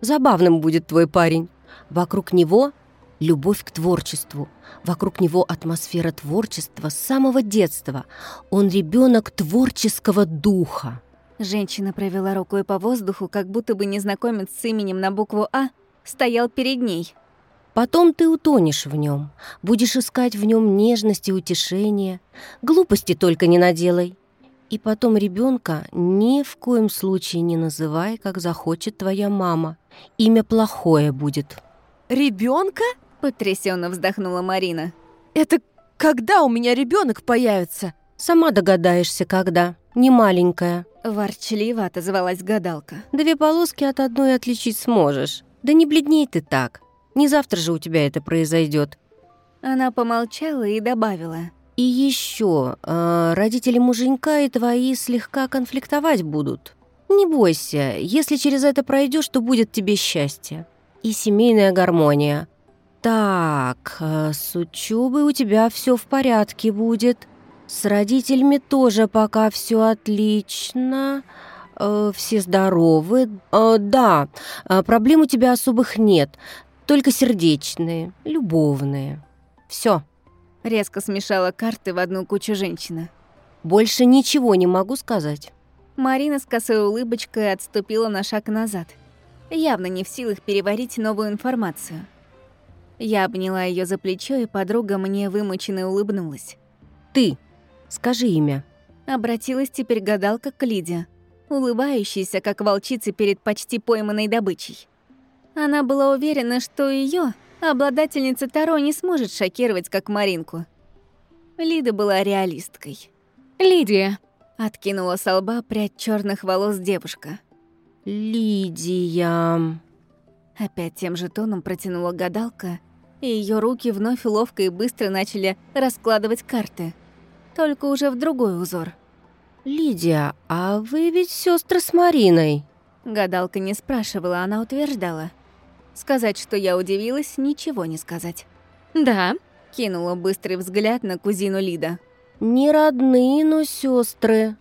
Забавным будет твой парень. Вокруг него любовь к творчеству. Вокруг него атмосфера творчества с самого детства. Он ребенок творческого духа. Женщина провела рукой по воздуху, как будто бы незнакомец с именем на букву А стоял перед ней. Потом ты утонешь в нем, будешь искать в нем нежность и утешение. Глупости только не наделай. И потом ребенка ни в коем случае не называй, как захочет твоя мама. Имя плохое будет. Ребенка? Потрясенно вздохнула Марина. Это когда у меня ребенок появится? Сама догадаешься, когда. Не маленькая. Ворчливо отозвалась гадалка. Две полоски от одной отличить сможешь. Да не бледней ты так. Не завтра же у тебя это произойдет. Она помолчала и добавила. И еще, э, родители муженька и твои слегка конфликтовать будут. Не бойся, если через это пройдешь, то будет тебе счастье. И семейная гармония. Так, э, с учебой у тебя все в порядке будет. С родителями тоже пока все отлично. Э, все здоровы. Да, проблем у тебя особых нет. Только сердечные, любовные. Все. Резко смешала карты в одну кучу женщина. Больше ничего не могу сказать. Марина с косой улыбочкой отступила на шаг назад, явно не в силах переварить новую информацию. Я обняла ее за плечо, и подруга мне вымученно улыбнулась. Ты, скажи имя. Обратилась теперь гадалка к Лиде, улыбающейся, как волчица перед почти пойманной добычей. Она была уверена, что ее обладательница Таро не сможет шокировать, как Маринку. Лида была реалисткой. Лидия. Откинула с лба прядь черных волос девушка. Лидия. Опять тем же тоном протянула гадалка, и ее руки вновь ловко и быстро начали раскладывать карты. Только уже в другой узор. Лидия, а вы ведь сестры с Мариной? Гадалка не спрашивала, она утверждала. Сказать, что я удивилась, ничего не сказать. Да. Кинула быстрый взгляд на кузину Лида. Не родные, но сестры.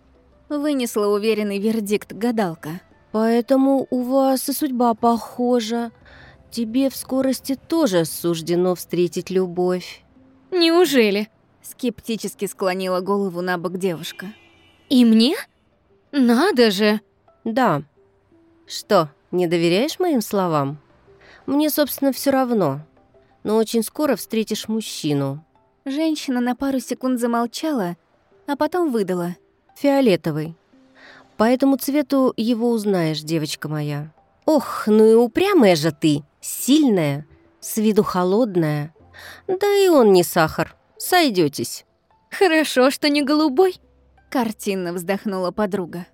Вынесла уверенный вердикт гадалка. Поэтому у вас и судьба похожа. Тебе в скорости тоже суждено встретить любовь. Неужели? Скептически склонила голову на бок девушка. И мне? Надо же. Да. Что, не доверяешь моим словам? Мне, собственно, все равно. Но очень скоро встретишь мужчину. Женщина на пару секунд замолчала, а потом выдала. Фиолетовый. По этому цвету его узнаешь, девочка моя. Ох, ну и упрямая же ты, сильная, с виду холодная. Да и он не сахар, сойдетесь. Хорошо, что не голубой. Картинно вздохнула подруга.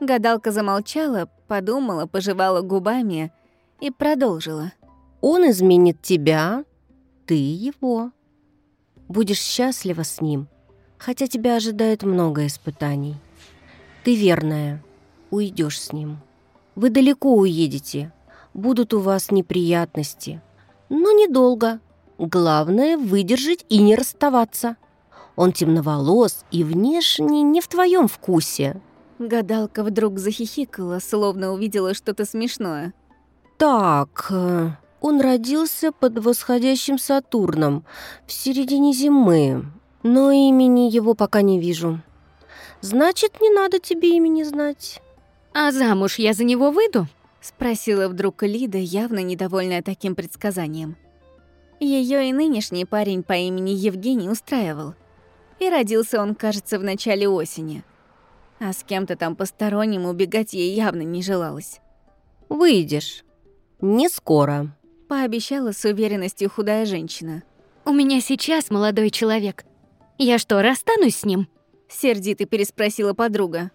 Гадалка замолчала, подумала, пожевала губами и продолжила. Он изменит тебя, ты его. Будешь счастлива с ним, хотя тебя ожидает много испытаний. Ты верная, уйдешь с ним. Вы далеко уедете, будут у вас неприятности, но недолго. Главное — выдержать и не расставаться. Он темноволос и внешне не в твоем вкусе. Гадалка вдруг захихикала, словно увидела что-то смешное. Так, э, он родился под восходящим Сатурном в середине зимы, но имени его пока не вижу. Значит, не надо тебе имени знать. А замуж я за него выйду? Спросила вдруг Лида, явно недовольная таким предсказанием. Ее и нынешний парень по имени Евгений устраивал. И родился он, кажется, в начале осени. А с кем-то там посторонним убегать ей явно не желалось. Выйдешь. Не скоро. Пообещала с уверенностью худая женщина. У меня сейчас молодой человек. Я что, расстанусь с ним? Сердито переспросила подруга.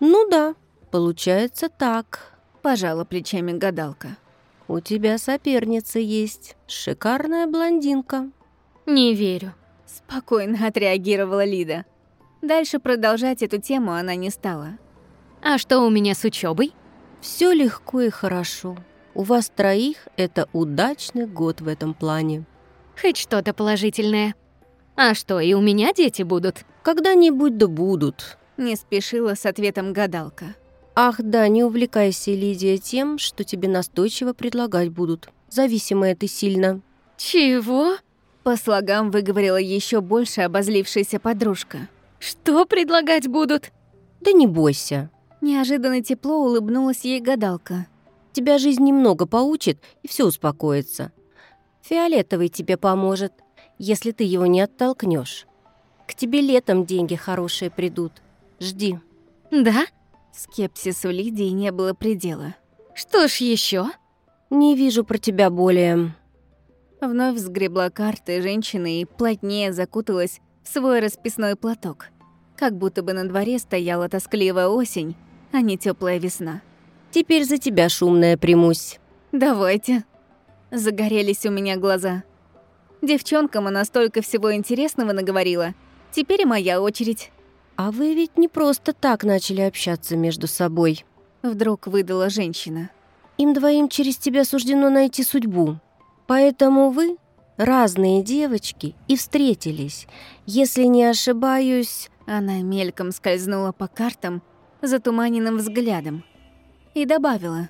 Ну да, получается так. Пожала плечами гадалка. У тебя соперница есть, шикарная блондинка. Не верю. Спокойно отреагировала Лида. Дальше продолжать эту тему она не стала. А что у меня с учебой? Все легко и хорошо. У вас троих это удачный год в этом плане. Хоть что-то положительное. А что, и у меня дети будут? Когда-нибудь да будут. Не спешила с ответом гадалка. Ах да, не увлекайся, Лидия, тем, что тебе настойчиво предлагать будут. Зависимая ты сильно. Чего? По слогам выговорила еще больше обозлившаяся подружка. Что предлагать будут? Да не бойся. Неожиданно тепло улыбнулась ей гадалка. Тебя жизнь немного поучит, и все успокоится. Фиолетовый тебе поможет, если ты его не оттолкнешь. К тебе летом деньги хорошие придут. Жди. Да? Скепсису Лидии не было предела. Что ж еще? Не вижу про тебя более. Вновь сгребла карты женщины и плотнее закуталась в свой расписной платок. Как будто бы на дворе стояла тоскливая осень, а не теплая весна. Теперь за тебя шумная примусь. Давайте. Загорелись у меня глаза. Девчонкам она столько всего интересного наговорила. Теперь и моя очередь. А вы ведь не просто так начали общаться между собой. Вдруг выдала женщина. Им двоим через тебя суждено найти судьбу. Поэтому вы разные девочки и встретились. Если не ошибаюсь, Она мельком скользнула по картам затуманенным взглядом и добавила.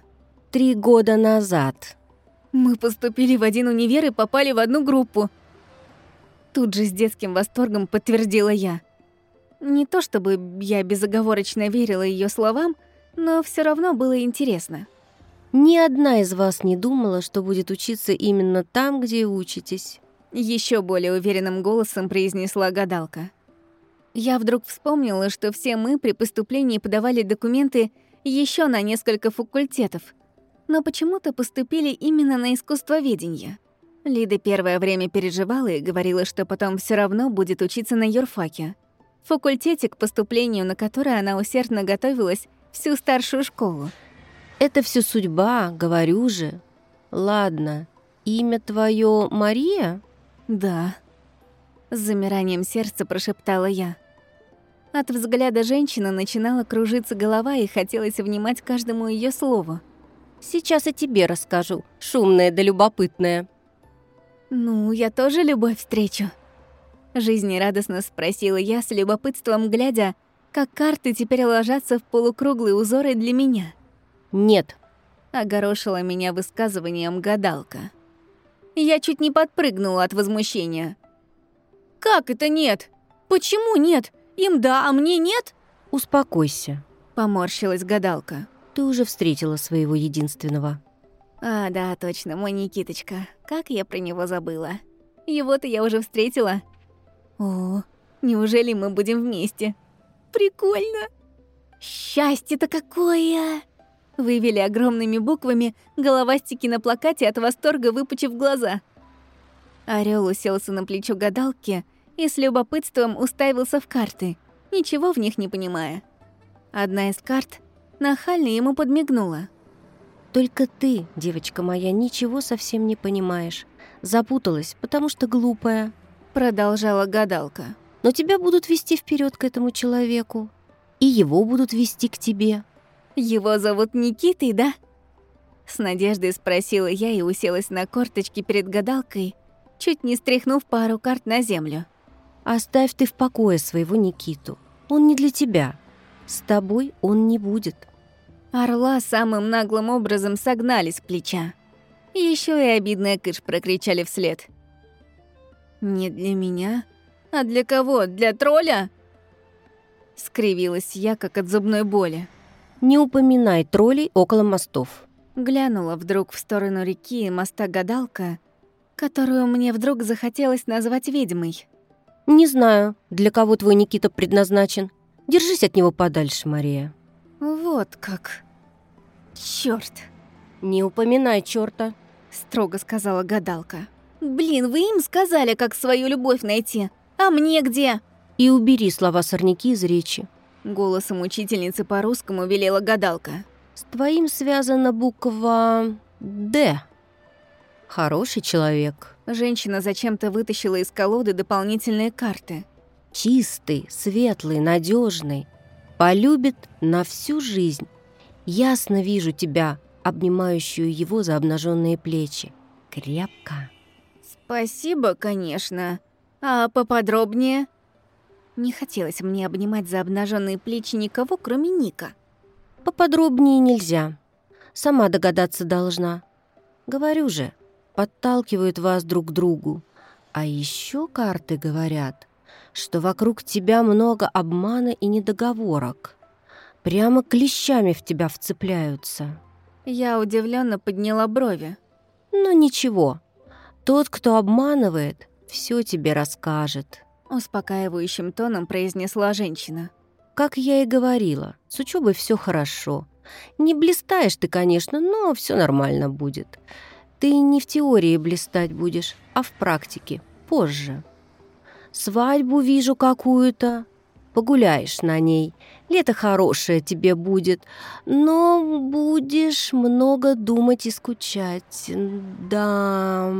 три года назад. Мы поступили в один универ и попали в одну группу. Тут же с детским восторгом подтвердила я. Не то чтобы я безоговорочно верила ее словам, но все равно было интересно. Ни одна из вас не думала, что будет учиться именно там, где учитесь. Еще более уверенным голосом произнесла гадалка. Я вдруг вспомнила, что все мы при поступлении подавали документы еще на несколько факультетов, но почему-то поступили именно на искусствоведение. Лида первое время переживала и говорила, что потом все равно будет учиться на юрфаке. Факультете, к поступлению на который она усердно готовилась всю старшую школу. Это все судьба, говорю же. Ладно, имя твое Мария? «Да», — с замиранием сердца прошептала я. От взгляда женщины начинала кружиться голова и хотелось внимать каждому ее слову. Сейчас и тебе расскажу, шумная да любопытная. «Ну, я тоже любовь встречу?» Жизнерадостно спросила я с любопытством, глядя, как карты теперь ложатся в полукруглые узоры для меня. Нет, Огорошила меня высказыванием гадалка. Я чуть не подпрыгнула от возмущения. «Как это нет? Почему нет? Им да, а мне нет?» успокойся. Поморщилась гадалка. Ты уже встретила своего единственного. А, да, точно, мой Никиточка. Как я про него забыла. Его-то я уже встретила. О, неужели мы будем вместе? Прикольно. Счастье-то какое! Вывели огромными буквами головастики на плакате от восторга, выпучив глаза. Орел уселся на плечо гадалки и с любопытством уставился в карты, ничего в них не понимая. Одна из карт нахально ему подмигнула. Только ты, девочка моя, ничего совсем не понимаешь. Запуталась, потому что глупая. Продолжала гадалка. Но тебя будут вести вперед к этому человеку. И его будут вести к тебе. Его зовут Никитой, да? С надеждой спросила я и уселась на корточки перед гадалкой, чуть не стряхнув пару карт на землю. Оставь ты в покое своего Никиту. Он не для тебя. С тобой он не будет. Орла самым наглым образом согнали с плеча. Еще и обидная кыш прокричали вслед. «Не для меня? А для кого? Для тролля?» Скривилась я, как от зубной боли. Не упоминай троллей около мостов. Глянула вдруг в сторону реки моста гадалка, которую мне вдруг захотелось назвать ведьмой. Не знаю, для кого твой Никита предназначен. Держись от него подальше, Мария. Вот как. Чёрт, Не упоминай черта. строго сказала гадалка. Блин, вы им сказали, как свою любовь найти. А мне где? И убери слова сорняки из речи. Голосом учительницы по-русскому велела гадалка. С твоим связана буква «Д». Хороший человек. Женщина зачем-то вытащила из колоды дополнительные карты. Чистый, светлый, надежный. Полюбит на всю жизнь. Ясно вижу тебя, обнимающую его за обнаженные плечи. Крепко. Спасибо, конечно. А поподробнее? Не хотелось мне обнимать за обнаженные плечи никого, кроме Ника. Поподробнее нельзя. Сама догадаться должна. Говорю же, подталкивают вас друг к другу. А еще карты говорят, что вокруг тебя много обмана и недоговорок. Прямо клещами в тебя вцепляются. Я удивленно подняла брови. Но ничего, тот, кто обманывает, все тебе расскажет. Успокаивающим тоном произнесла женщина. Как я и говорила, с учебой все хорошо. Не блистаешь ты, конечно, но все нормально будет. Ты не в теории блистать будешь, а в практике, позже. Свадьбу вижу какую-то. Погуляешь на ней. Лето хорошее тебе будет, но будешь много думать и скучать. Да,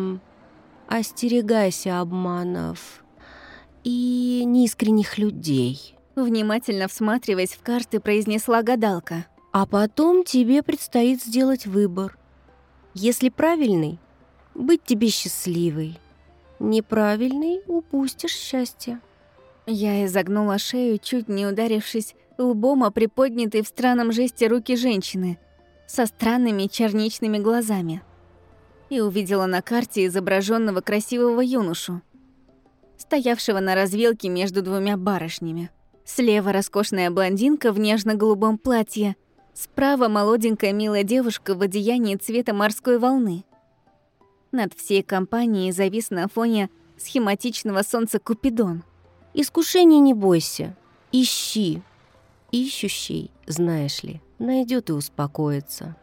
остерегайся обманов и неискренних людей. Внимательно всматриваясь в карты, произнесла гадалка. А потом тебе предстоит сделать выбор. Если правильный, быть тебе счастливой. Неправильный — упустишь счастье. Я изогнула шею, чуть не ударившись лбом о приподнятые в странном жесте руки женщины со странными черничными глазами. И увидела на карте изображенного красивого юношу, стоявшего на развилке между двумя барышнями. Слева роскошная блондинка в нежно-голубом платье, справа молоденькая милая девушка в одеянии цвета морской волны. Над всей компанией завис на фоне схематичного солнца Купидон. Искушений не бойся, ищи. Ищущий, знаешь ли, найдет и успокоится.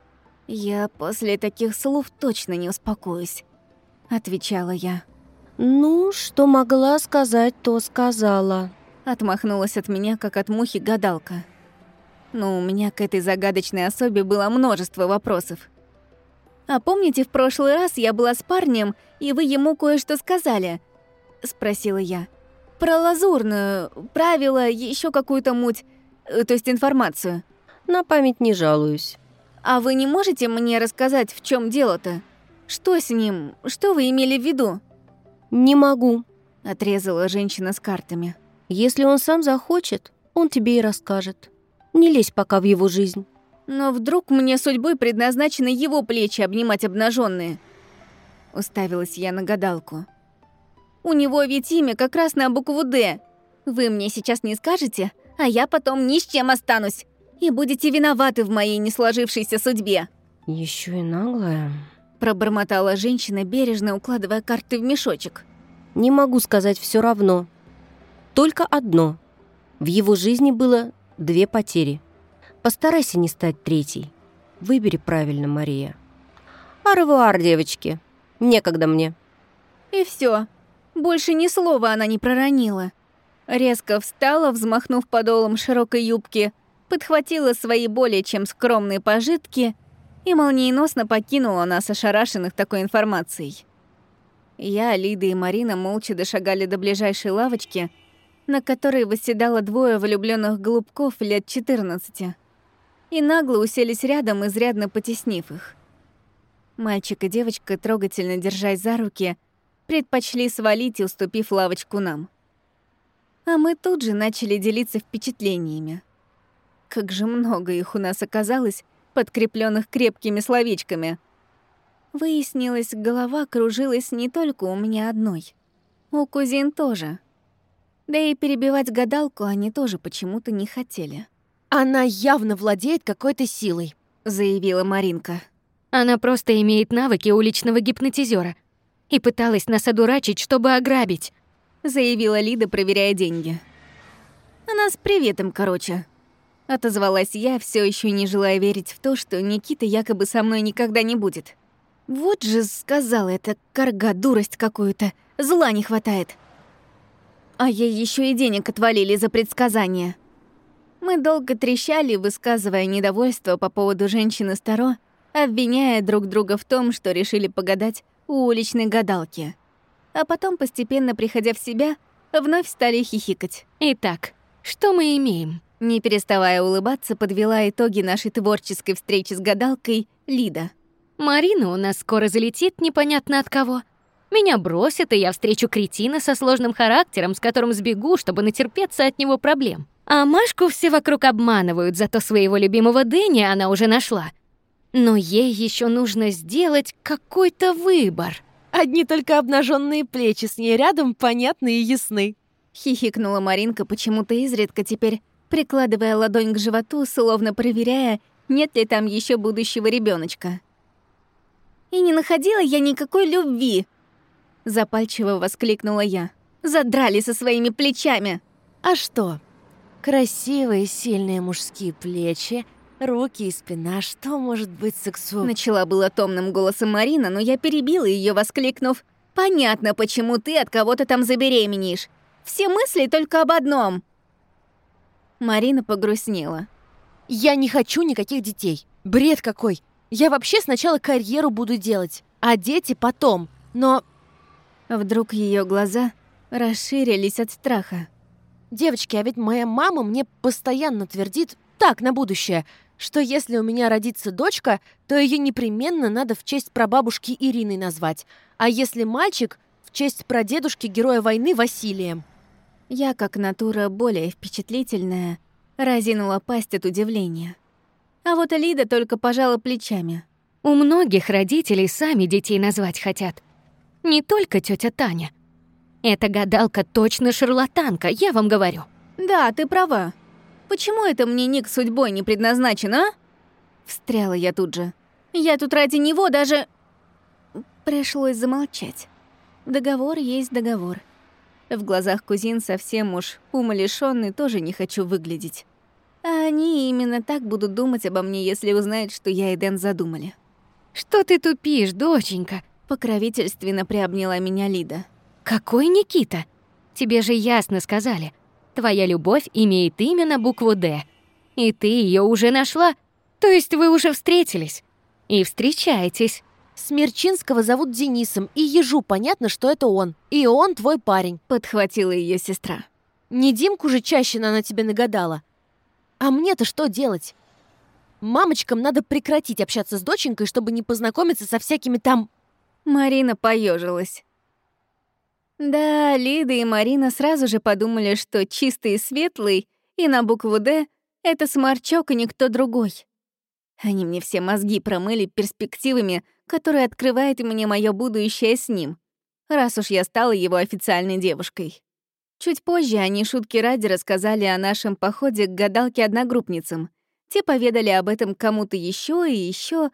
«Я после таких слов точно не успокоюсь», — отвечала я. «Ну, что могла сказать, то сказала», — отмахнулась от меня, как от мухи гадалка. Но у меня к этой загадочной особе было множество вопросов. «А помните, в прошлый раз я была с парнем, и вы ему кое-что сказали?» — спросила я. «Про лазурную, правила, еще какую-то муть, э, то есть информацию». «На память не жалуюсь». «А вы не можете мне рассказать, в чем дело-то? Что с ним? Что вы имели в виду?» «Не могу», — отрезала женщина с картами. «Если он сам захочет, он тебе и расскажет. Не лезь пока в его жизнь». «Но вдруг мне судьбой предназначено его плечи обнимать обнаженные? Уставилась я на гадалку. «У него ведь имя как раз на букву «Д». Вы мне сейчас не скажете, а я потом ни с чем останусь и будете виноваты в моей не сложившейся судьбе». Еще и наглая. Пробормотала женщина, бережно укладывая карты в мешочек. Не могу сказать все равно. Только одно. В его жизни было две потери. Постарайся не стать третьей. Выбери правильно, Мария. Арвуар, девочки. Некогда мне. И все. Больше ни слова она не проронила. Резко встала, взмахнув подолом широкой юбки, подхватила свои более чем скромные пожитки и молниеносно покинула нас ошарашенных такой информацией. Я, Лида и Марина молча дошагали до ближайшей лавочки, на которой восседало двое влюбленных голубков лет 14, и нагло уселись рядом, изрядно потеснив их. Мальчик и девочка, трогательно держась за руки, предпочли свалить уступив лавочку нам. А мы тут же начали делиться впечатлениями. Как же много их у нас оказалось, подкрепленных крепкими словечками. Выяснилось, голова кружилась не только у меня одной. У кузин тоже. Да и перебивать гадалку они тоже почему-то не хотели. «Она явно владеет какой-то силой», — заявила Маринка. «Она просто имеет навыки уличного гипнотизера и пыталась нас одурачить, чтобы ограбить», — заявила Лида, проверяя деньги. «Она с приветом, короче», Отозвалась я, все еще не желая верить в то, что Никита якобы со мной никогда не будет. Вот же сказала эта карга дурость какую-то. Зла не хватает. А ей еще и денег отвалили за предсказания. Мы долго трещали, высказывая недовольство по поводу женщины Старо, обвиняя друг друга в том, что решили погадать у уличной гадалки. А потом, постепенно приходя в себя, вновь стали хихикать. Итак, что мы имеем? Не переставая улыбаться, подвела итоги нашей творческой встречи с гадалкой Лида. «Марина у нас скоро залетит непонятно от кого. Меня бросят, и я встречу кретина со сложным характером, с которым сбегу, чтобы натерпеться от него проблем. А Машку все вокруг обманывают, зато своего любимого Дэнни она уже нашла. Но ей еще нужно сделать какой-то выбор». Одни только обнаженные плечи с ней рядом понятны и ясны. Хихикнула Маринка почему-то изредка теперь прикладывая ладонь к животу, словно проверяя, нет ли там еще будущего ребеночка. «И не находила я никакой любви!» Запальчиво воскликнула я. «Задрали со своими плечами!» «А что? Красивые, сильные мужские плечи, руки и спина, что может быть сексуальным?» Начала было томным голосом Марина, но я перебила ее, воскликнув. «Понятно, почему ты от кого-то там забеременеешь. Все мысли только об одном!» Марина погрустнела. «Я не хочу никаких детей. Бред какой. Я вообще сначала карьеру буду делать, а дети потом. Но...» Вдруг ее глаза расширились от страха. «Девочки, а ведь моя мама мне постоянно твердит, так, на будущее, что если у меня родится дочка, то ее непременно надо в честь прабабушки Ирины назвать, а если мальчик — в честь прадедушки героя войны Василием. Я, как натура более впечатлительная, разинула пасть от удивления. А вот Лида только пожала плечами. У многих родителей сами детей назвать хотят. Не только тетя Таня. Эта гадалка точно шарлатанка, я вам говорю. Да, ты права. Почему это мне ник судьбой не предназначен, а? Встряла я тут же. Я тут ради него даже... Пришлось замолчать. Договор есть договор. В глазах кузин совсем уж умалишённый тоже не хочу выглядеть. А они именно так будут думать обо мне, если узнают, что я и Дэн задумали. «Что ты тупишь, доченька?» Покровительственно приобняла меня Лида. «Какой Никита? Тебе же ясно сказали. Твоя любовь имеет имя на букву «Д». И ты ее уже нашла. То есть вы уже встретились. И встречаетесь. Смерчинского зовут Денисом, и ежу понятно, что это он. И он твой парень», — подхватила ее сестра. «Не Димку же чаще она тебе нагадала. А мне-то что делать? Мамочкам надо прекратить общаться с доченькой, чтобы не познакомиться со всякими там...» Марина поежилась. Да, Лида и Марина сразу же подумали, что чистый и светлый и на букву «Д» — это сморчок и никто другой. Они мне все мозги промыли перспективами, которые открывает мне мое будущее с ним, раз уж я стала его официальной девушкой. Чуть позже они шутки ради рассказали о нашем походе к гадалке-одногруппницам. Те поведали об этом кому-то еще и еще.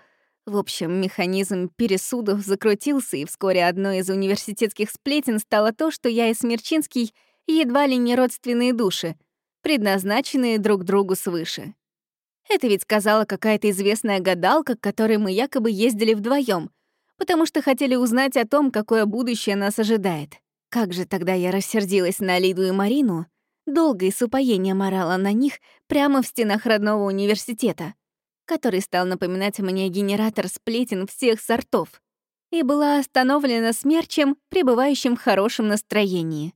В общем, механизм пересудов закрутился, и вскоре одной из университетских сплетен стало то, что я и Смерчинский едва ли не родственные души, предназначенные друг другу свыше. Это ведь сказала какая-то известная гадалка, к которой мы якобы ездили вдвоем, потому что хотели узнать о том, какое будущее нас ожидает. Как же тогда я рассердилась на Лиду и Марину, долго и с упоением орала на них прямо в стенах родного университета, который стал напоминать мне генератор сплетен всех сортов, и была остановлена смерчем, пребывающим в хорошем настроении.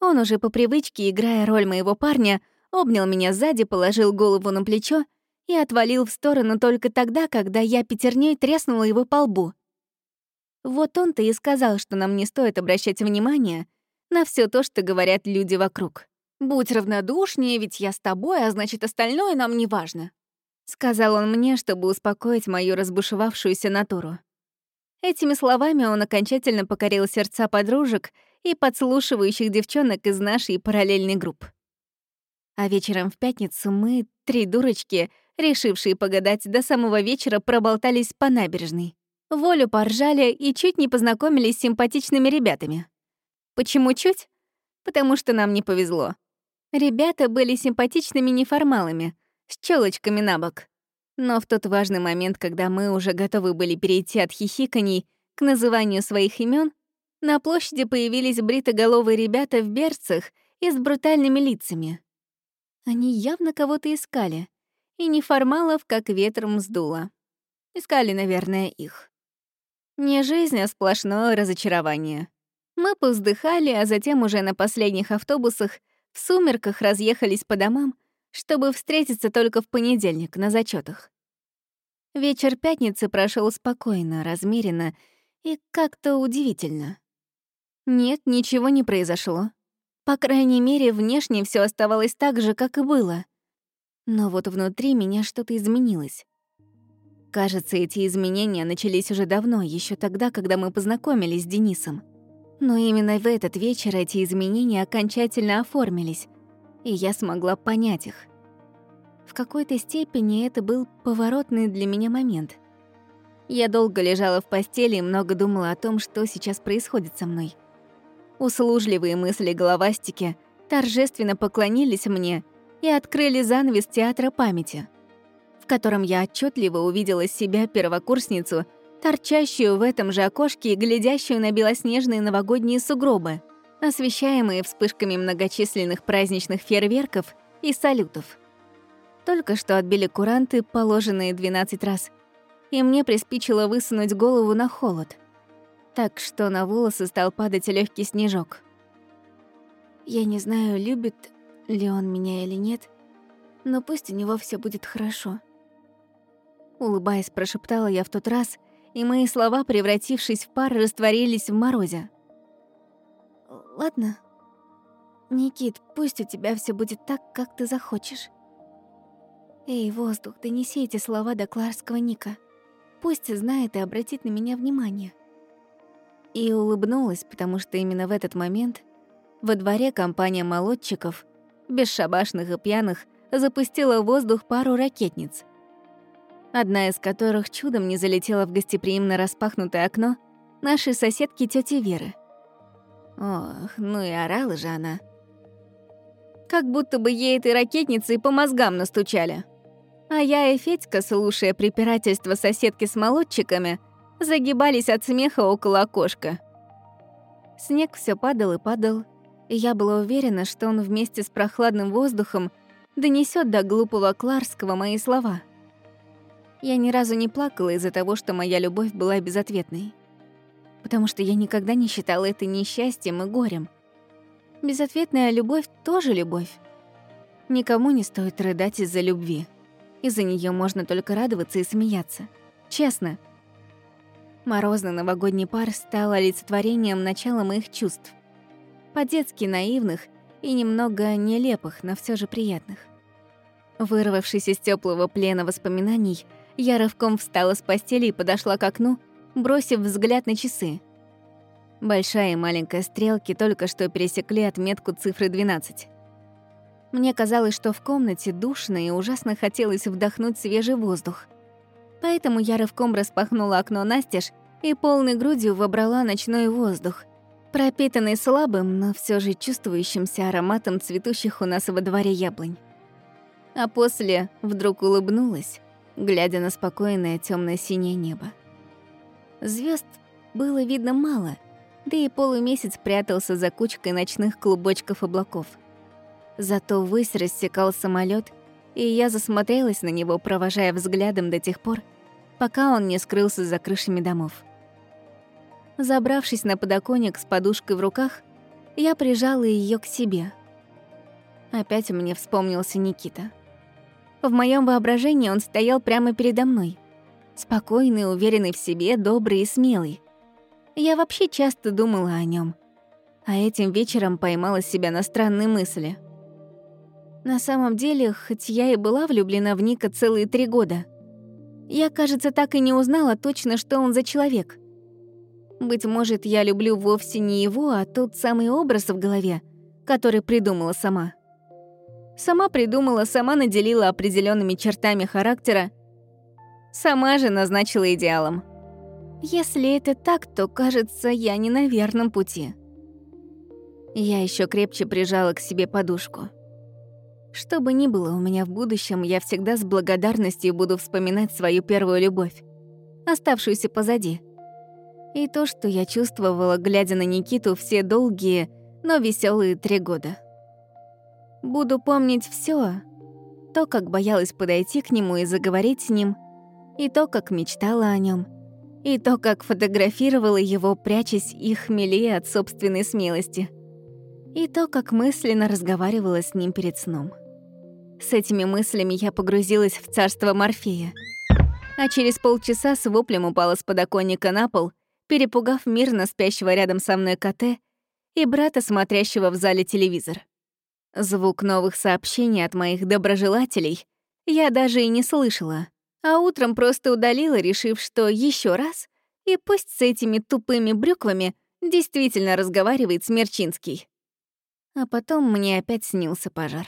Он уже по привычке, играя роль моего парня, обнял меня сзади, положил голову на плечо и отвалил в сторону только тогда, когда я пятерней треснула его по лбу. Вот он-то и сказал, что нам не стоит обращать внимание на все то, что говорят люди вокруг. «Будь равнодушнее, ведь я с тобой, а значит, остальное нам не важно», — сказал он мне, чтобы успокоить мою разбушевавшуюся натуру. Этими словами он окончательно покорил сердца подружек и подслушивающих девчонок из нашей параллельной группы. А вечером в пятницу мы, три дурочки, решившие погадать до самого вечера, проболтались по набережной. Волю поржали и чуть не познакомились с симпатичными ребятами. Почему чуть? Потому что нам не повезло. Ребята были симпатичными неформалами, с челочками на бок. Но в тот важный момент, когда мы уже готовы были перейти от хихиканий к называнию своих имен, на площади появились бритоголовые ребята в берцах и с брутальными лицами. Они явно кого-то искали. И неформалов как ветром сдуло. Искали, наверное, их. Не жизнь, а сплошное разочарование. Мы повздыхали, а затем уже на последних автобусах в сумерках разъехались по домам, чтобы встретиться только в понедельник на зачетах. Вечер пятницы прошел спокойно, размеренно и как-то удивительно. Нет, ничего не произошло. По крайней мере, внешне все оставалось так же, как и было. Но вот внутри меня что-то изменилось. Кажется, эти изменения начались уже давно, еще тогда, когда мы познакомились с Денисом. Но именно в этот вечер эти изменения окончательно оформились, и я смогла понять их. В какой-то степени это был поворотный для меня момент. Я долго лежала в постели и много думала о том, что сейчас происходит со мной. Услужливые мысли головастики торжественно поклонились мне и открыли занавес театра памяти, в котором я отчетливо увидела себя первокурсницу, торчащую в этом же окошке и глядящую на белоснежные новогодние сугробы, освещаемые вспышками многочисленных праздничных фейерверков и салютов. Только что отбили куранты, положенные 12 раз, и мне приспичило высунуть голову на холод так что на волосы стал падать легкий снежок. Я не знаю, любит ли он меня или нет, но пусть у него все будет хорошо. Улыбаясь, прошептала я в тот раз, и мои слова, превратившись в пар, растворились в морозе. «Ладно. Никит, пусть у тебя все будет так, как ты захочешь. Эй, воздух, донеси эти слова до Кларского Ника. Пусть знает и обратит на меня внимание». И улыбнулась, потому что именно в этот момент во дворе компания молодчиков, бесшабашных и пьяных, запустила в воздух пару ракетниц — одна из которых чудом не залетела в гостеприимно распахнутое окно нашей соседки тети Веры. Ох, ну и орала же она. Как будто бы ей этой ракетницей по мозгам настучали. А я и Федька, слушая препирательство соседки с молодчиками, загибались от смеха около окошка. Снег все падал и падал, и я была уверена, что он вместе с прохладным воздухом донесет до глупого Кларского мои слова — я ни разу не плакала из-за того, что моя любовь была безответной. Потому что я никогда не считала это несчастьем и горем. Безответная любовь тоже любовь. Никому не стоит рыдать из-за любви. Из-за нее можно только радоваться и смеяться. Честно. Морозный новогодний пар стал олицетворением начала моих чувств. По-детски наивных и немного нелепых, но все же приятных. Вырвавшись из теплого плена воспоминаний, я рывком встала с постели и подошла к окну, бросив взгляд на часы. Большая и маленькая стрелки только что пересекли отметку цифры 12. Мне казалось, что в комнате душно и ужасно хотелось вдохнуть свежий воздух. Поэтому я рывком распахнула окно настежь и полной грудью вобрала ночной воздух, пропитанный слабым, но все же чувствующимся ароматом цветущих у нас во дворе яблонь. А после вдруг улыбнулась, глядя на спокойное темно синее небо. Звезд было видно мало, да и полумесяц прятался за кучкой ночных клубочков облаков. Зато ввысь рассекал самолет, и я засмотрелась на него, провожая взглядом до тех пор, пока он не скрылся за крышами домов. Забравшись на подоконник с подушкой в руках, я прижала ее к себе. Опять мне вспомнился Никита — в моем воображении он стоял прямо передо мной. Спокойный, уверенный в себе, добрый и смелый. Я вообще часто думала о нем, А этим вечером поймала себя на странные мысли. На самом деле, хоть я и была влюблена в Ника целые три года, я, кажется, так и не узнала точно, что он за человек. Быть может, я люблю вовсе не его, а тот самый образ в голове, который придумала сама. Сама придумала, сама наделила определенными чертами характера, сама же назначила идеалом. Если это так, то, кажется, я не на верном пути. Я еще крепче прижала к себе подушку. Что бы ни было у меня в будущем, я всегда с благодарностью буду вспоминать свою первую любовь, оставшуюся позади. И то, что я чувствовала, глядя на Никиту все долгие, но веселые три года. Буду помнить все: То, как боялась подойти к нему и заговорить с ним, и то, как мечтала о нем, и то, как фотографировала его, прячась и хмелее от собственной смелости, и то, как мысленно разговаривала с ним перед сном. С этими мыслями я погрузилась в царство Морфея. А через полчаса с воплем упала с подоконника на пол, перепугав мирно спящего рядом со мной коте и брата, смотрящего в зале телевизор. Звук новых сообщений от моих доброжелателей я даже и не слышала, а утром просто удалила, решив, что еще раз, и пусть с этими тупыми брюквами действительно разговаривает Смерчинский. А потом мне опять снился пожар.